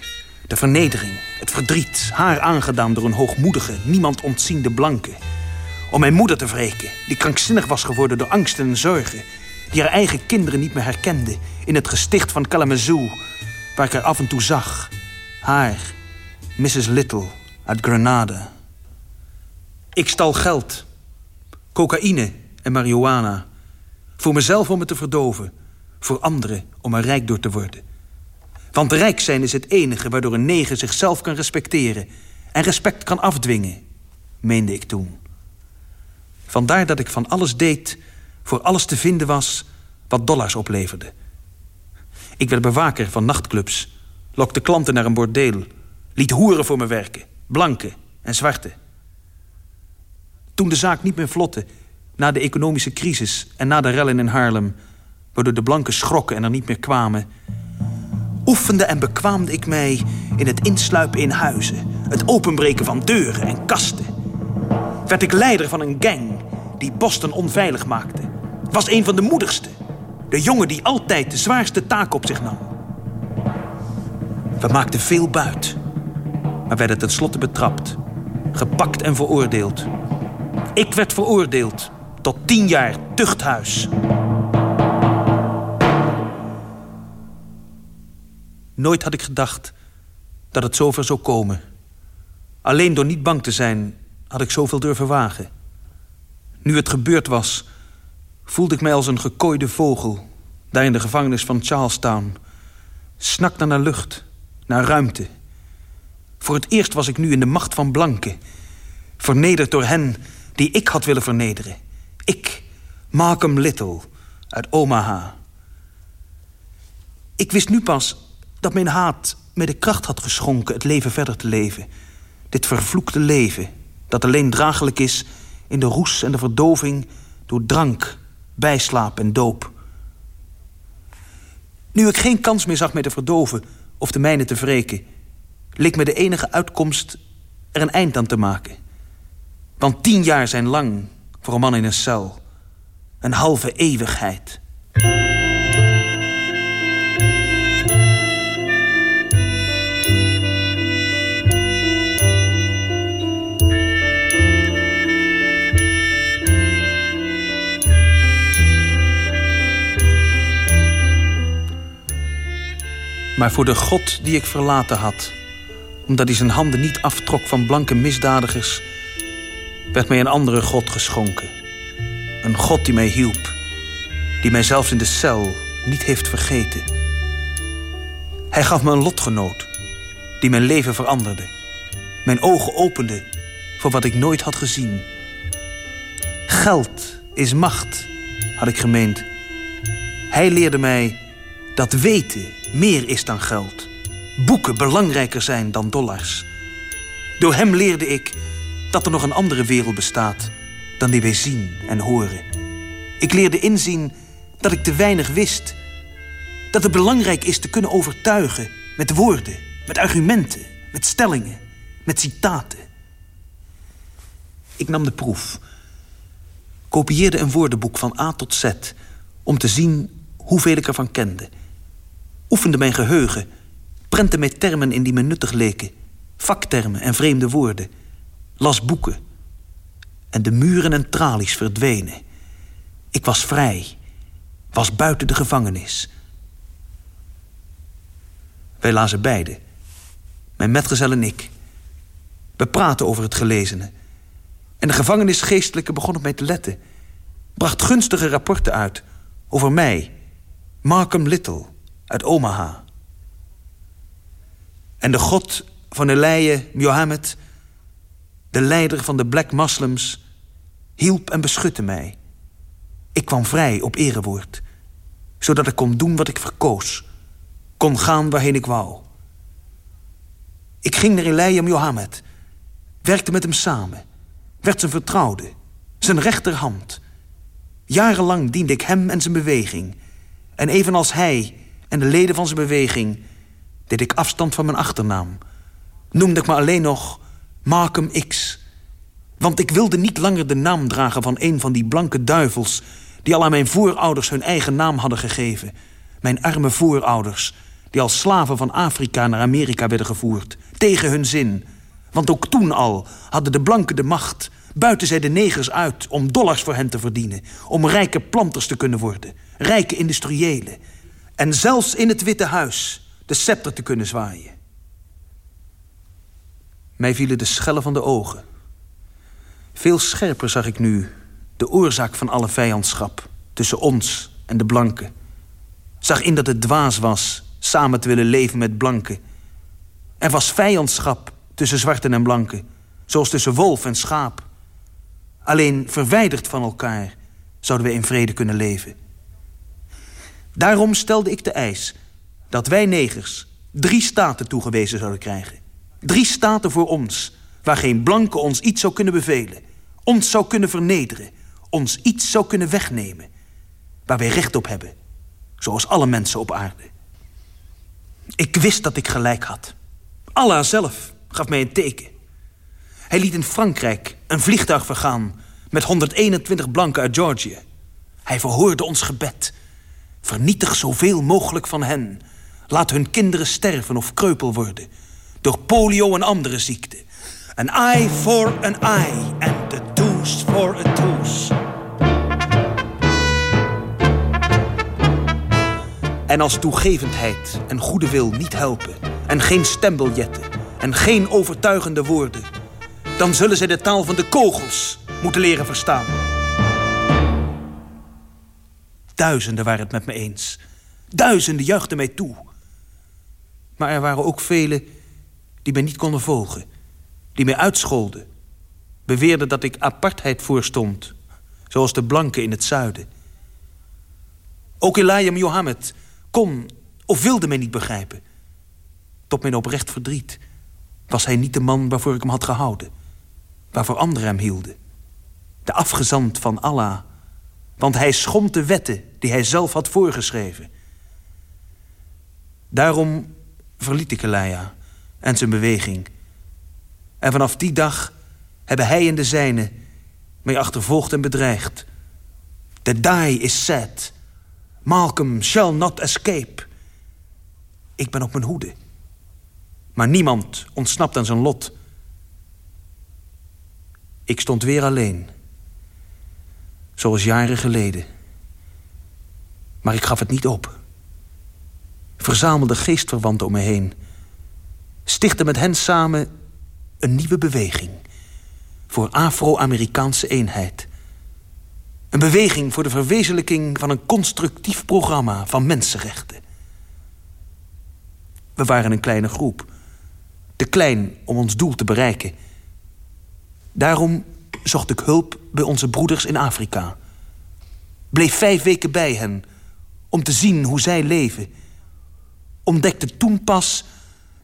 De vernedering, het verdriet, haar aangedaan door een hoogmoedige, niemand ontziende blanke. Om mijn moeder te wreken, die krankzinnig was geworden door angsten en zorgen die haar eigen kinderen niet meer herkende in het gesticht van Kalamazoo, waar ik haar af en toe zag. Haar, Mrs. Little uit Grenada. Ik stal geld, cocaïne en marihuana. Voor mezelf om het te verdoven, voor anderen om er rijk door te worden. Want rijk zijn is het enige waardoor een neger zichzelf kan respecteren en respect kan afdwingen, meende ik toen. Vandaar dat ik van alles deed voor alles te vinden was wat dollars opleverde. Ik werd bewaker van nachtclubs, lokte klanten naar een bordeel, liet hoeren voor me werken, blanke en zwarte. Toen de zaak niet meer vlotte, na de economische crisis en na de rellen in Haarlem, waardoor de blanken schrokken en er niet meer kwamen, oefende en bekwaamde ik mij in het insluipen in huizen, het openbreken van deuren en kasten. Werd ik leider van een gang die Boston onveilig maakte was een van de moedigste. De jongen die altijd de zwaarste taak op zich nam. We maakten veel buit. Maar werden tenslotte betrapt. Gepakt en veroordeeld. Ik werd veroordeeld tot tien jaar tuchthuis. Nooit had ik gedacht dat het zover zou komen. Alleen door niet bang te zijn had ik zoveel durven wagen. Nu het gebeurd was, voelde ik mij als een gekooide vogel... daar in de gevangenis van Charlestown. Snakte naar lucht, naar ruimte. Voor het eerst was ik nu in de macht van blanken. Vernederd door hen die ik had willen vernederen. Ik, Malcolm Little, uit Omaha. Ik wist nu pas dat mijn haat mij de kracht had geschonken het leven verder te leven. Dit vervloekte leven, dat alleen draaglijk is in de roes en de verdoving door drank, bijslaap en doop. Nu ik geen kans meer zag mij te verdoven of de mijne te wreken, leek me de enige uitkomst er een eind aan te maken. Want tien jaar zijn lang voor een man in een cel. Een halve eeuwigheid. Maar voor de God die ik verlaten had, omdat hij zijn handen niet aftrok van blanke misdadigers, werd mij een andere God geschonken. Een God die mij hielp, die mij zelfs in de cel niet heeft vergeten. Hij gaf me een lotgenoot die mijn leven veranderde, mijn ogen opende voor wat ik nooit had gezien. Geld is macht, had ik gemeend. Hij leerde mij dat weten meer is dan geld. Boeken belangrijker zijn dan dollars. Door hem leerde ik dat er nog een andere wereld bestaat dan die wij zien en horen. Ik leerde inzien dat ik te weinig wist. Dat het belangrijk is te kunnen overtuigen met woorden, met argumenten, met stellingen, met citaten. Ik nam de proef, kopieerde een woordenboek van A tot Z om te zien hoeveel ik ervan kende oefende mijn geheugen, prentte mij termen in die me nuttig leken, vaktermen en vreemde woorden, las boeken. En de muren en tralies verdwenen. Ik was vrij, was buiten de gevangenis. Wij lazen beide, mijn metgezel en ik. We praten over het gelezene. En de gevangenisgeestelijke begon op mij te letten. Bracht gunstige rapporten uit over mij, Markham Little uit Omaha. En de god van Elie, Mohammed, de leider van de Black Moslems, hielp en beschutte mij. Ik kwam vrij op erewoord, zodat ik kon doen wat ik verkoos, kon gaan waarheen ik wou. Ik ging naar Elia Mohammed, werkte met hem samen, werd zijn vertrouwde, zijn rechterhand. Jarenlang diende ik hem en zijn beweging. En evenals hij en de leden van zijn beweging deed ik afstand van mijn achternaam. Noemde ik me alleen nog Markham X. Want ik wilde niet langer de naam dragen van een van die blanke duivels... die al aan mijn voorouders hun eigen naam hadden gegeven. Mijn arme voorouders, die als slaven van Afrika naar Amerika werden gevoerd. Tegen hun zin. Want ook toen al hadden de blanken de macht... buiten zij de negers uit om dollars voor hen te verdienen... om rijke planters te kunnen worden. Rijke industriëlen en zelfs in het Witte Huis de scepter te kunnen zwaaien. Mij vielen de schellen van de ogen. Veel scherper zag ik nu de oorzaak van alle vijandschap tussen ons en de blanken. Zag in dat het dwaas was samen te willen leven met blanken. Er was vijandschap tussen zwarten en blanken, zoals tussen wolf en schaap. Alleen verwijderd van elkaar zouden we in vrede kunnen leven. Daarom stelde ik de eis dat wij negers drie staten toegewezen zouden krijgen. Drie staten voor ons, waar geen blanke ons iets zou kunnen bevelen, ons zou kunnen vernederen, ons iets zou kunnen wegnemen, waar wij recht op hebben, zoals alle mensen op aarde. Ik wist dat ik gelijk had. Allah zelf gaf mij een teken. Hij liet in Frankrijk een vliegtuig vergaan met 121 blanken uit Georgië. Hij verhoorde ons gebed Vernietig zoveel mogelijk van hen. Laat hun kinderen sterven of kreupel worden. Door polio en andere ziekten. An eye for an eye and a tooth for a tooth. En als toegevendheid en goede wil niet helpen... en geen stembiljetten en geen overtuigende woorden... dan zullen zij de taal van de kogels moeten leren verstaan. Duizenden waren het met me eens. Duizenden juichten mij toe. Maar er waren ook velen die mij niet konden volgen. Die mij uitscholden. beweerde dat ik apartheid voorstond, zoals de blanken in het zuiden. Ook Elijah Mohammed kon of wilde mij niet begrijpen. Tot mijn oprecht verdriet was hij niet de man waarvoor ik hem had gehouden, waarvoor anderen hem hielden. De afgezant van Allah, want hij schond de wetten die hij zelf had voorgeschreven. Daarom verliet ik Elia en zijn beweging. En vanaf die dag hebben hij en de zijnen mij achtervolgd en bedreigd. The die is set. Malcolm shall not escape. Ik ben op mijn hoede. Maar niemand ontsnapt aan zijn lot. Ik stond weer alleen. Zoals jaren geleden. Maar ik gaf het niet op. Verzamelde geestverwanten om me heen. Stichtte met hen samen een nieuwe beweging. Voor Afro-Amerikaanse eenheid. Een beweging voor de verwezenlijking van een constructief programma van mensenrechten. We waren een kleine groep. Te klein om ons doel te bereiken. Daarom zocht ik hulp bij onze broeders in Afrika. Bleef vijf weken bij hen om te zien hoe zij leven. Ontdekte toen pas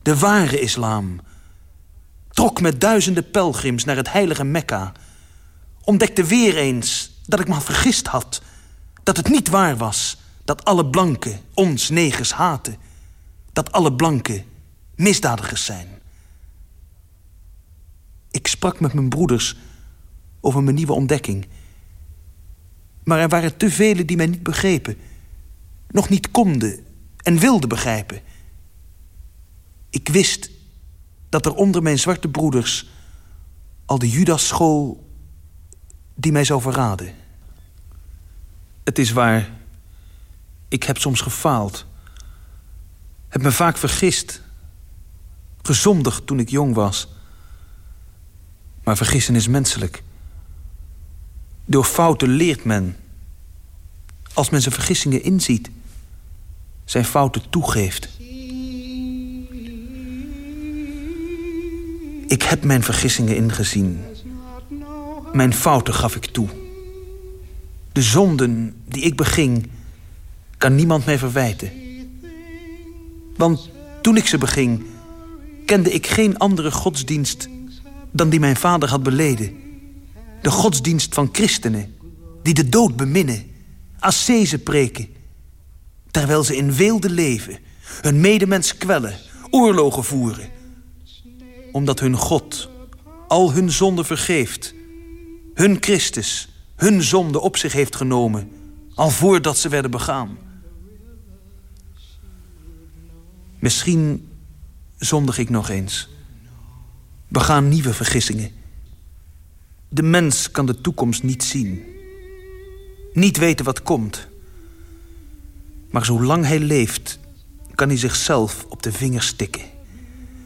de ware islam. Trok met duizenden pelgrims naar het heilige Mekka. Ontdekte weer eens dat ik me vergist had. Dat het niet waar was dat alle blanken ons negers haten. Dat alle blanken misdadigers zijn. Ik sprak met mijn broeders over mijn nieuwe ontdekking. Maar er waren te velen die mij niet begrepen. Nog niet konden en wilden begrijpen. Ik wist dat er onder mijn zwarte broeders al de Judas school die mij zou verraden. Het is waar, ik heb soms gefaald. Heb me vaak vergist. Gezondigd toen ik jong was. Maar vergissen is menselijk. Door fouten leert men. Als men zijn vergissingen inziet, zijn fouten toegeeft. Ik heb mijn vergissingen ingezien. Mijn fouten gaf ik toe. De zonden die ik beging, kan niemand mij verwijten. Want toen ik ze beging, kende ik geen andere godsdienst dan die mijn vader had beleden. De godsdienst van christenen, die de dood beminnen, ascese preken, terwijl ze in weelde leven, hun medemens kwellen, oorlogen voeren, omdat hun God al hun zonden vergeeft, hun Christus hun zonde op zich heeft genomen, al voordat ze werden begaan. Misschien zondig ik nog eens. Begaan nieuwe vergissingen. De mens kan de toekomst niet zien. Niet weten wat komt. Maar zolang hij leeft, kan hij zichzelf op de vingers stikken.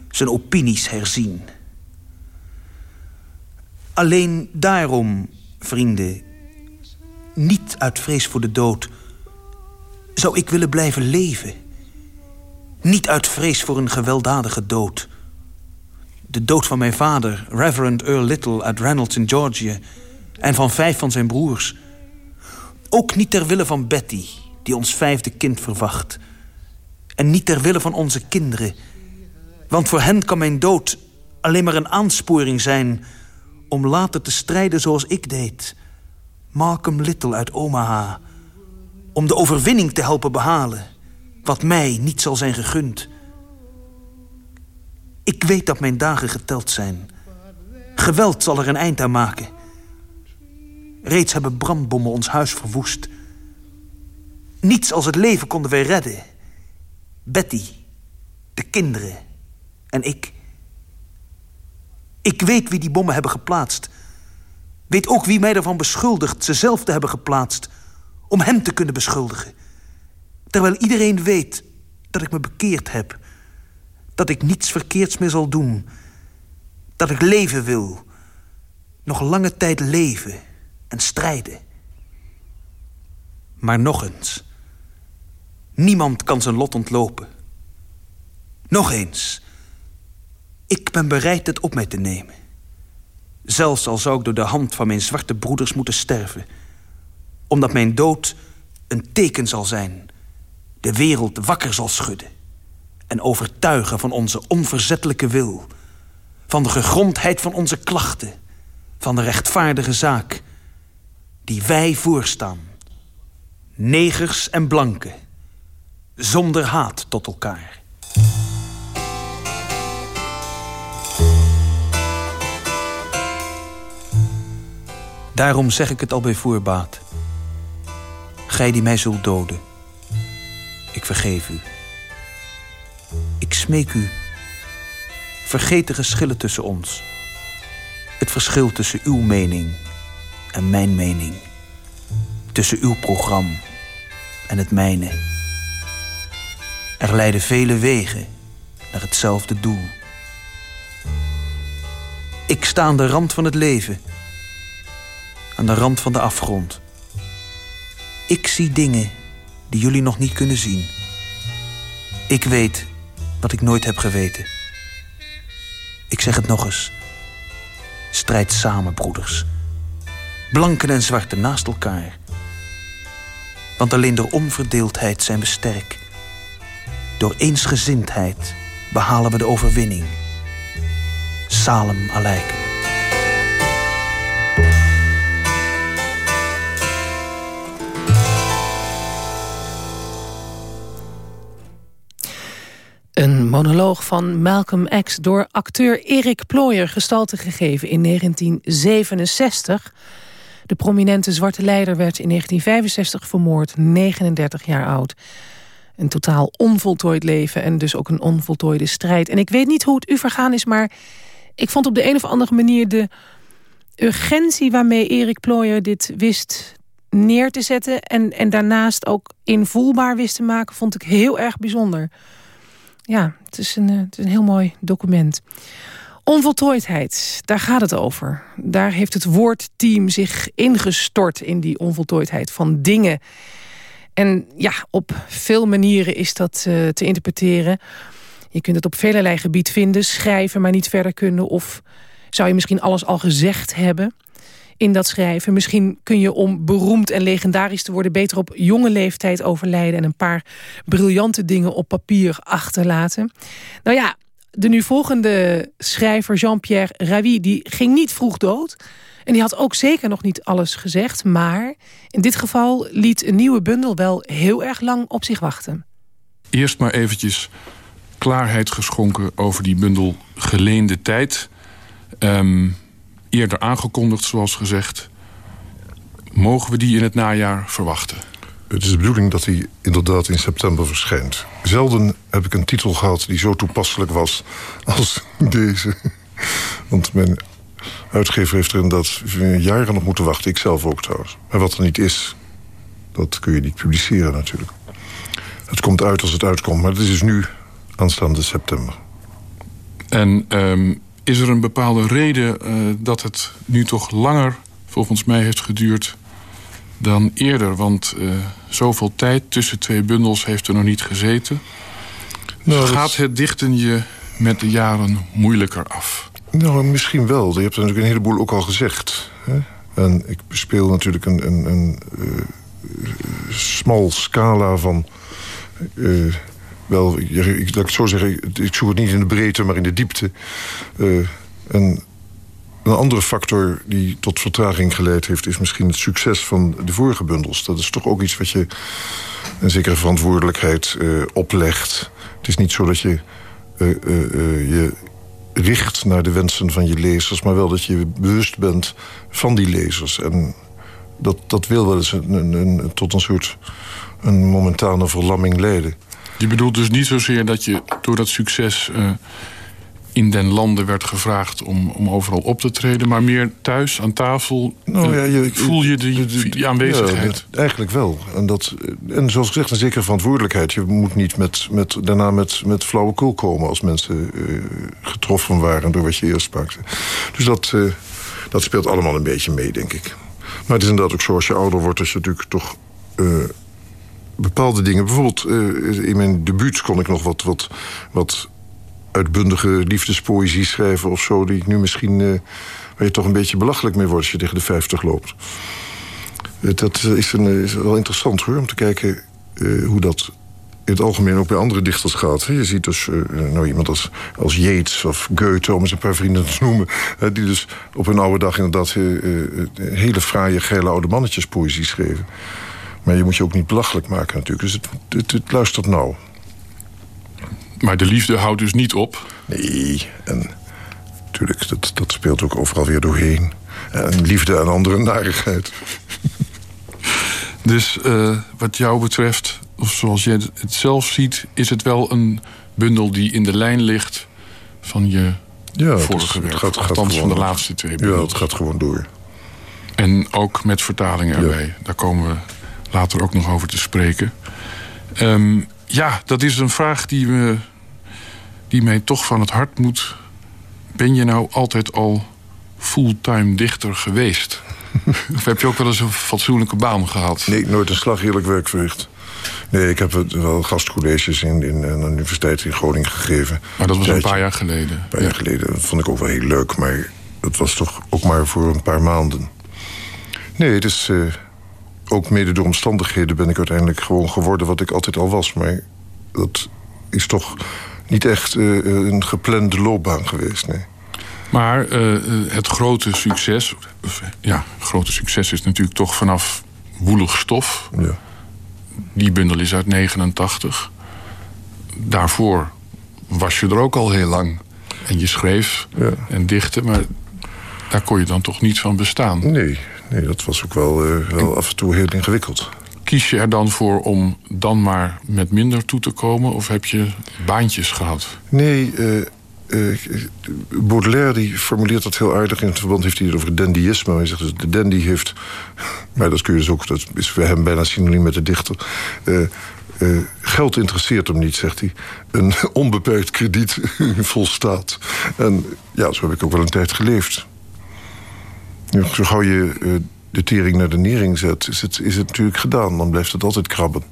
Zijn opinies herzien. Alleen daarom, vrienden, niet uit vrees voor de dood, zou ik willen blijven leven. Niet uit vrees voor een gewelddadige dood. De dood van mijn vader, Reverend Earl Little uit Reynolds in Georgia... en van vijf van zijn broers. Ook niet ter wille van Betty, die ons vijfde kind verwacht. En niet ter wille van onze kinderen. Want voor hen kan mijn dood alleen maar een aansporing zijn... om later te strijden zoals ik deed. Malcolm Little uit Omaha. Om de overwinning te helpen behalen wat mij niet zal zijn gegund. Ik weet dat mijn dagen geteld zijn. Geweld zal er een eind aan maken. Reeds hebben brandbommen ons huis verwoest. Niets als het leven konden wij redden. Betty, de kinderen en ik. Ik weet wie die bommen hebben geplaatst. Weet ook wie mij ervan beschuldigt ze zelf te hebben geplaatst. Om hem te kunnen beschuldigen. Terwijl iedereen weet dat ik me bekeerd heb. Dat ik niets verkeerds meer zal doen. Dat ik leven wil. Nog lange tijd leven en strijden. Maar nog eens. Niemand kan zijn lot ontlopen. Nog eens. Ik ben bereid het op mij te nemen. Zelfs al zou ik door de hand van mijn zwarte broeders moeten sterven. Omdat mijn dood een teken zal zijn. De wereld wakker zal schudden. En overtuigen van onze onverzettelijke wil. Van de gegrondheid van onze klachten. Van de rechtvaardige zaak. Die wij voorstaan. Negers en blanken. Zonder haat tot elkaar. Daarom zeg ik het al bij voorbaat. Gij die mij zult doden. Ik vergeef u. Smeek u. Vergeet de geschillen tussen ons. Het verschil tussen uw mening en mijn mening. Tussen uw programma en het mijne. Er leiden vele wegen naar hetzelfde doel. Ik sta aan de rand van het leven aan de rand van de afgrond. Ik zie dingen die jullie nog niet kunnen zien. Ik weet wat ik nooit heb geweten. Ik zeg het nog eens. Strijd samen, broeders. Blanken en zwarte naast elkaar. Want alleen door onverdeeldheid zijn we sterk. Door eensgezindheid behalen we de overwinning. Salem aleikum. Een monoloog van Malcolm X door acteur Erik Plooyer gestalte gegeven in 1967. De prominente zwarte leider werd in 1965 vermoord, 39 jaar oud. Een totaal onvoltooid leven en dus ook een onvoltooide strijd. En ik weet niet hoe het u vergaan is, maar ik vond op de een of andere manier de urgentie waarmee Erik Plooyer dit wist neer te zetten... en, en daarnaast ook invoelbaar wist te maken, vond ik heel erg bijzonder ja, het is, een, eh, het is een heel mooi document. Onvoltooidheid, daar gaat het over. Daar heeft het woordteam zich ingestort in die onvoltooidheid van dingen. En ja, op veel manieren is dat uh, te interpreteren. Je kunt het op velelei gebied vinden, schrijven maar niet verder kunnen... of zou je misschien alles al gezegd hebben in dat schrijven. Misschien kun je om beroemd en legendarisch te worden... beter op jonge leeftijd overlijden... en een paar briljante dingen op papier achterlaten. Nou ja, de nu volgende schrijver Jean-Pierre Ravi... die ging niet vroeg dood... En die had ook zeker nog niet alles gezegd. Maar in dit geval liet een nieuwe bundel wel heel erg lang op zich wachten. Eerst maar eventjes klaarheid geschonken over die bundel Geleende Tijd. Um, eerder aangekondigd, zoals gezegd. Mogen we die in het najaar verwachten? Het is de bedoeling dat hij inderdaad in september verschijnt. Zelden heb ik een titel gehad die zo toepasselijk was als deze. Want mijn uitgever heeft er inderdaad jaren nog moeten wachten. Ik zelf ook trouwens. Maar wat er niet is, dat kun je niet publiceren natuurlijk. Het komt uit als het uitkomt, maar het is dus nu aanstaande september. En um, is er een bepaalde reden uh, dat het nu toch langer volgens mij heeft geduurd dan eerder? Want uh, zoveel tijd tussen twee bundels heeft er nog niet gezeten. Nou, Gaat het dichten je met de jaren moeilijker af? Nou, misschien wel. Je hebt er natuurlijk een heleboel ook al gezegd. Hè? En ik speel natuurlijk een, een, een uh, smal scala van... Uh, wel, ik, laat ik zo zeggen, ik zoek het niet in de breedte, maar in de diepte. En een andere factor die tot vertraging geleid heeft... is misschien het succes van de vorige bundels. Dat is toch ook iets wat je een zekere verantwoordelijkheid uh, oplegt. Het is niet zo dat je uh, je richt naar de wensen van je lezers... maar wel dat je bewust bent van die lezers. En dat, dat wil wel eens een, een, een, tot een soort een momentane verlamming leiden. Je bedoelt dus niet zozeer dat je door dat succes uh, in den landen werd gevraagd om, om overal op te treden... maar meer thuis, aan tafel, nou, ja, je, voel je die, die aanwezigheid? Ja, eigenlijk wel. En, dat, en zoals gezegd, een zekere verantwoordelijkheid. Je moet niet met, met, daarna met, met flauwekul komen... als mensen uh, getroffen waren door wat je eerst maakte. Dus dat, uh, dat speelt allemaal een beetje mee, denk ik. Maar het is inderdaad ook zo, als je ouder wordt... dat je natuurlijk toch bepaalde dingen. Bijvoorbeeld uh, in mijn debuut kon ik nog wat, wat, wat uitbundige liefdespoëzie schrijven of zo... die ik nu misschien... Uh, waar je toch een beetje belachelijk mee wordt als je tegen de 50 loopt. dat is, een, is wel interessant hoor, om te kijken hoe dat in het algemeen ook bij andere dichters gaat. Je ziet dus nou, iemand als, als Yeats of Goethe, om eens een paar vrienden te noemen... die dus op hun oude dag inderdaad hele fraaie, geile oude mannetjes poëzie schreven. Maar je moet je ook niet belachelijk maken natuurlijk. Dus het, het, het luistert nauw. Maar de liefde houdt dus niet op? Nee, en natuurlijk, dat, dat speelt ook overal weer doorheen. En liefde en andere narigheid. Dus uh, wat jou betreft, of zoals je het zelf ziet... is het wel een bundel die in de lijn ligt van je ja, vorige werk. Het gaat, althans van de laatste twee bundels. Ja, het gaat gewoon door. En ook met vertalingen erbij. Ja. Daar komen we later ook nog over te spreken. Um, ja, dat is een vraag die, me, die mij toch van het hart moet. Ben je nou altijd al fulltime dichter geweest? of heb je ook wel eens een fatsoenlijke baan gehad? Nee, nooit een slag eerlijk werk verricht. Nee, ik heb wel gastcolleges in, in een universiteit in Groningen gegeven. Maar dat was een paar jaar geleden? Een paar jaar geleden. Dat vond ik ook wel heel leuk. Maar dat was toch ook maar voor een paar maanden. Nee, het is... Uh, ook mede door omstandigheden ben ik uiteindelijk gewoon geworden wat ik altijd al was. Maar dat is toch niet echt uh, een geplande loopbaan geweest, nee. Maar uh, het grote succes, ja, grote succes is natuurlijk toch vanaf woelig stof. Ja. Die bundel is uit 89. Daarvoor was je er ook al heel lang. En je schreef ja. en dichtte, maar daar kon je dan toch niet van bestaan? Nee, nee dat was ook wel, uh, wel af en toe heel ingewikkeld. Kies je er dan voor om dan maar met minder toe te komen? Of heb je baantjes gehad? Nee, uh, uh, Baudelaire die formuleert dat heel aardig. In het verband heeft hij het over dandyisme. Hij zegt dus, de dandy heeft... Maar dat kun je dus ook... Dat is voor hem bijna synoniem met de dichter... Uh, geld interesseert hem niet, zegt hij. Een onbeperkt krediet volstaat. En ja, zo heb ik ook wel een tijd geleefd. Zo gauw je uh, de tering naar de nering zet, is het, is het natuurlijk gedaan. Dan blijft het altijd krabben.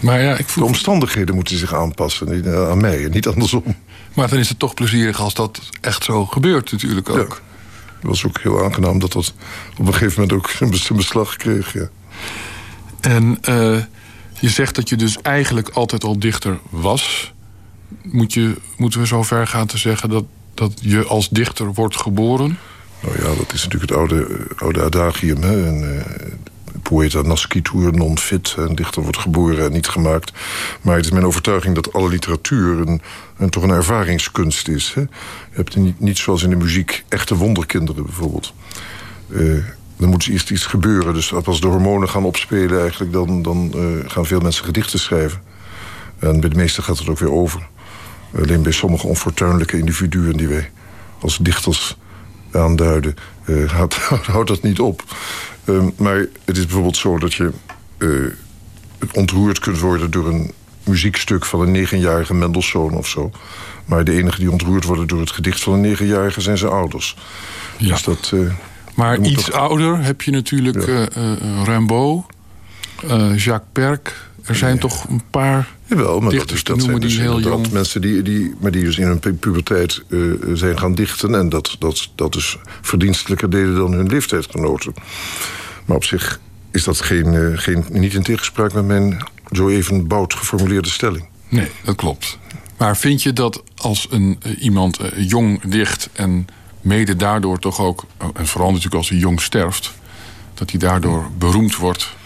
Maar ja, ik voel... De omstandigheden moeten zich aanpassen eh, aan mij en niet andersom. Maar dan is het toch plezierig als dat echt zo gebeurt natuurlijk ook. Ja. Het was ook heel aangenaam dat dat op een gegeven moment ook een beslag kreeg. Ja. En uh, je zegt dat je dus eigenlijk altijd al dichter was. Moet je, moeten we zo ver gaan te zeggen dat, dat je als dichter wordt geboren? Nou ja, dat is natuurlijk het oude, oude adagium. Hè? En, uh, poeta nascitur non fit. Een dichter wordt geboren en niet gemaakt. Maar het is mijn overtuiging dat alle literatuur een, een toch een ervaringskunst is. Hè? Je hebt niet, niet zoals in de muziek echte wonderkinderen bijvoorbeeld. Uh, dan moet eerst iets gebeuren. Dus als de hormonen gaan opspelen eigenlijk... dan, dan gaan veel mensen gedichten schrijven. En bij de meesten gaat het ook weer over. Alleen bij sommige onfortuinlijke individuen die wij als dichters aanduiden, uh, houdt, dat niet op. Uh, maar het is bijvoorbeeld zo dat je uh, ontroerd kunt worden... door een muziekstuk van een negenjarige Mendelssohn of zo. Maar de enige die ontroerd worden door het gedicht van een negenjarige... zijn zijn ouders. Ja. Dus dat, maar iets ouder heb je natuurlijk ja. Rimbaud, Jacques Perk... Er zijn toch een paar Jawel, maar dichters dat, is, dat zijn dus die heel jong... mensen die, die, maar die dus in hun puberteit uh, zijn gaan dichten... en dat, dat, dat dus verdienstelijker deden dan hun leeftijdgenoten. Maar op zich is dat geen, uh, geen, niet in tegenspraak met mijn zo even bout geformuleerde stelling. Nee, dat klopt. Maar vind je dat als een, uh, iemand jong dicht en mede daardoor toch ook... en vooral natuurlijk als hij jong sterft... dat hij daardoor beroemd wordt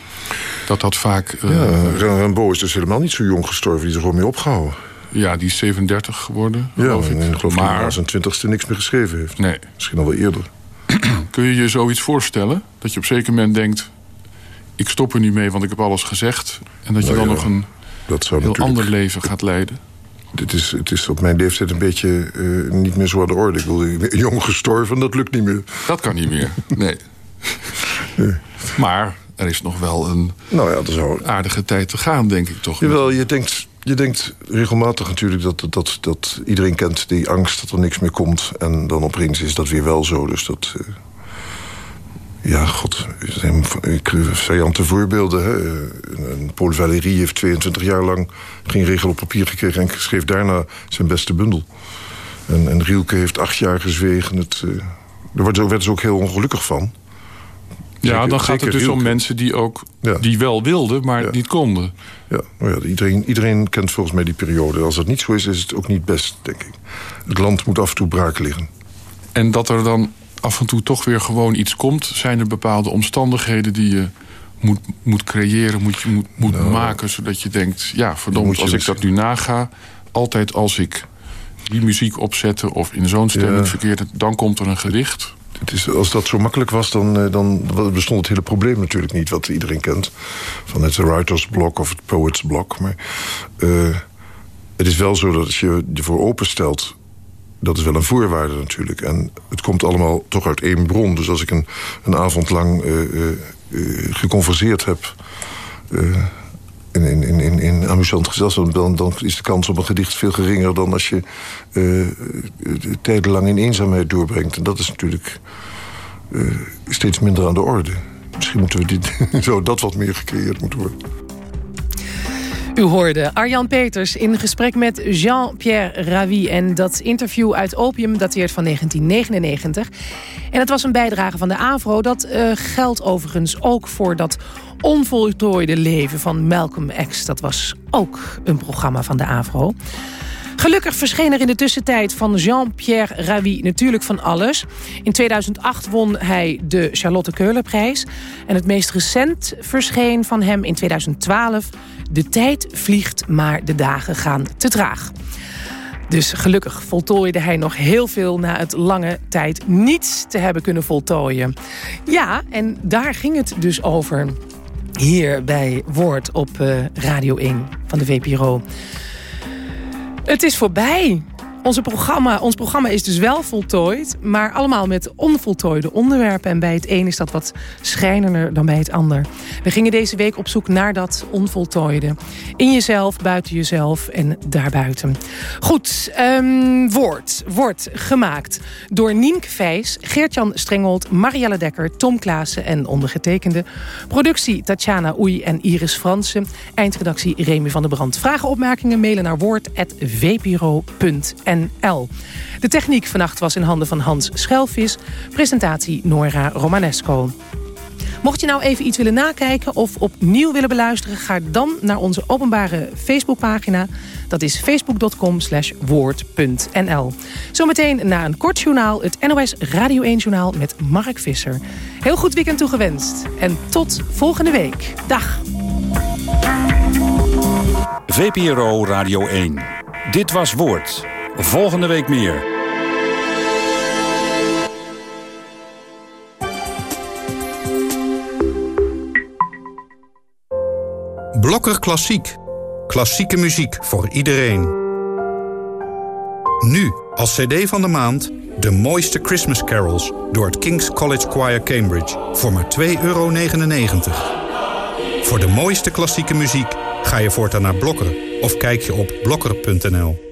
dat dat vaak... Uh, ja, Rimbaud is dus helemaal niet zo jong gestorven. Die is er gewoon mee opgehouden. Ja, die is 37 geworden, ja, geloof ik. Geloof maar na zijn twintigste niks meer geschreven heeft. Nee. Misschien al wel eerder. Kun je je zoiets voorstellen? Dat je op zeker moment denkt... ik stop er nu mee, want ik heb alles gezegd. En dat je nou dan ja, nog een dat zou heel natuurlijk... ander leven gaat leiden. Dit is, het is op mijn leeftijd een beetje uh, niet meer zo aan de orde. Ik wil jong gestorven, dat lukt niet meer. Dat kan niet meer, nee. nee. Maar er is nog wel een nou ja, zou... aardige tijd te gaan, denk ik toch. Jawel, je denkt, je denkt regelmatig natuurlijk dat, dat, dat iedereen kent die angst dat er niks meer komt. En dan opeens is dat weer wel zo. Dus dat, uh, Ja, god, ik saillante voorbeelden. Hè. Paul Valéry heeft 22 jaar lang geen regel op papier gekregen... en schreef daarna zijn beste bundel. En, en Rielke heeft acht jaar gezwegen. Het, uh, daar werden ze ook heel ongelukkig van. Ja, dan gaat het dus om mensen die ook die wel wilden, maar niet konden. Ja, nou ja iedereen, iedereen kent volgens mij die periode. Als dat niet zo is, is het ook niet best, denk ik. Het land moet af en toe braak liggen. En dat er dan af en toe toch weer gewoon iets komt... zijn er bepaalde omstandigheden die je moet, moet creëren, moet, je moet, moet nou. maken... zodat je denkt, ja, verdomd, als ik dus- dat nu naga... altijd als ik die muziek opzette of in zo'n stemming ja. verkeerde... dan komt er een gedicht het is, als dat zo makkelijk was, dan, eh, dan bestond het hele probleem natuurlijk niet... wat iedereen kent, van het writer's block of het poets block. Maar uh, het is wel zo dat als je ervoor openstelt... dat is wel een voorwaarde natuurlijk. En het komt allemaal toch uit één bron. Dus als ik een, een avond lang uh, geconverseerd heb in, in, in, in amusant gezelschap... Dan, is de kans op een gedicht veel geringer... dan als je uh, tijdenlang in eenzaamheid doorbrengt. En dat is natuurlijk uh, steeds minder aan de orde. Misschien moeten we dit, zo dat wat meer gecreëerd moeten worden. U hoorde Arjan Peters in gesprek met Jean-Pierre Ravi. En dat interview uit Opium dateert van 1999. En het was een bijdrage van de AVRO. Dat geldt overigens ook voor dat onvoltooide leven van Malcolm X. Dat was ook een programma van de AVRO. Gelukkig verscheen er in de tussentijd van Jean-Pierre Ravi natuurlijk van alles. In 2008 won hij de Charlotte Keulerprijs. En het meest recent verscheen van hem in 2012... De tijd vliegt, maar de dagen gaan te traag. Dus gelukkig voltooide hij nog heel veel na het lange tijd niets te hebben kunnen voltooien. Ja, en daar ging het dus over hier bij Woord op uh, Radio 1 van de VPRO. Het is voorbij. Onze programma, ons programma is dus wel voltooid... maar allemaal met onvoltooide onderwerpen. En bij het een is dat wat schrijnender dan bij het ander. We gingen deze week op zoek naar dat onvoltooide. In jezelf, buiten jezelf en daarbuiten. Goed, um, woord wordt gemaakt door Nienke Vijs... Geert-Jan Strengold, Marielle Dekker, Tom Klaassen en ondergetekende. Productie Tatjana Oei en Iris Fransen. Eindredactie Remy van der Brand. Vragen, opmerkingen mailen naar De techniek vannacht was in handen van Hans Schelvis. Presentatie Nora Romanesco. Mocht je nou even iets willen nakijken of opnieuw willen beluisteren... ga dan naar onze openbare Facebookpagina. Dat is facebook.com woord.nl. Zometeen na een kort journaal het NOS Radio 1 Journaal met Mark Visser. Heel goed weekend toegewenst en tot volgende week. Dag. VPRO Radio 1. Dit was Woord. Volgende week meer. Blokker Klassiek. Klassieke muziek voor iedereen. Nu, als cd van de maand, de mooiste Christmas carols... door het King's College Choir Cambridge voor maar 2,99 euro. Voor de mooiste klassieke muziek ga je voortaan naar Blokker... of kijk je op blokker.nl.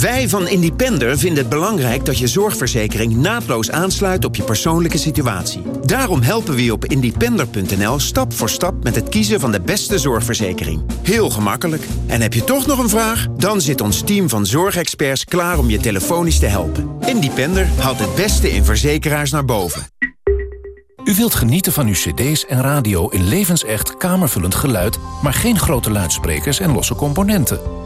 Wij van Independer vinden het belangrijk dat je zorgverzekering naadloos aansluit op je persoonlijke situatie. Daarom helpen we je op independer.nl stap voor stap met het kiezen van de beste zorgverzekering. Heel gemakkelijk. En heb je toch nog een vraag? Dan zit ons team van zorgexperts klaar om je telefonisch te helpen. Independer haalt het beste in verzekeraars naar boven. U wilt genieten van uw cd's en radio in levensecht kamervullend geluid... maar geen grote luidsprekers en losse componenten.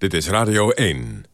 Dit is Radio 1.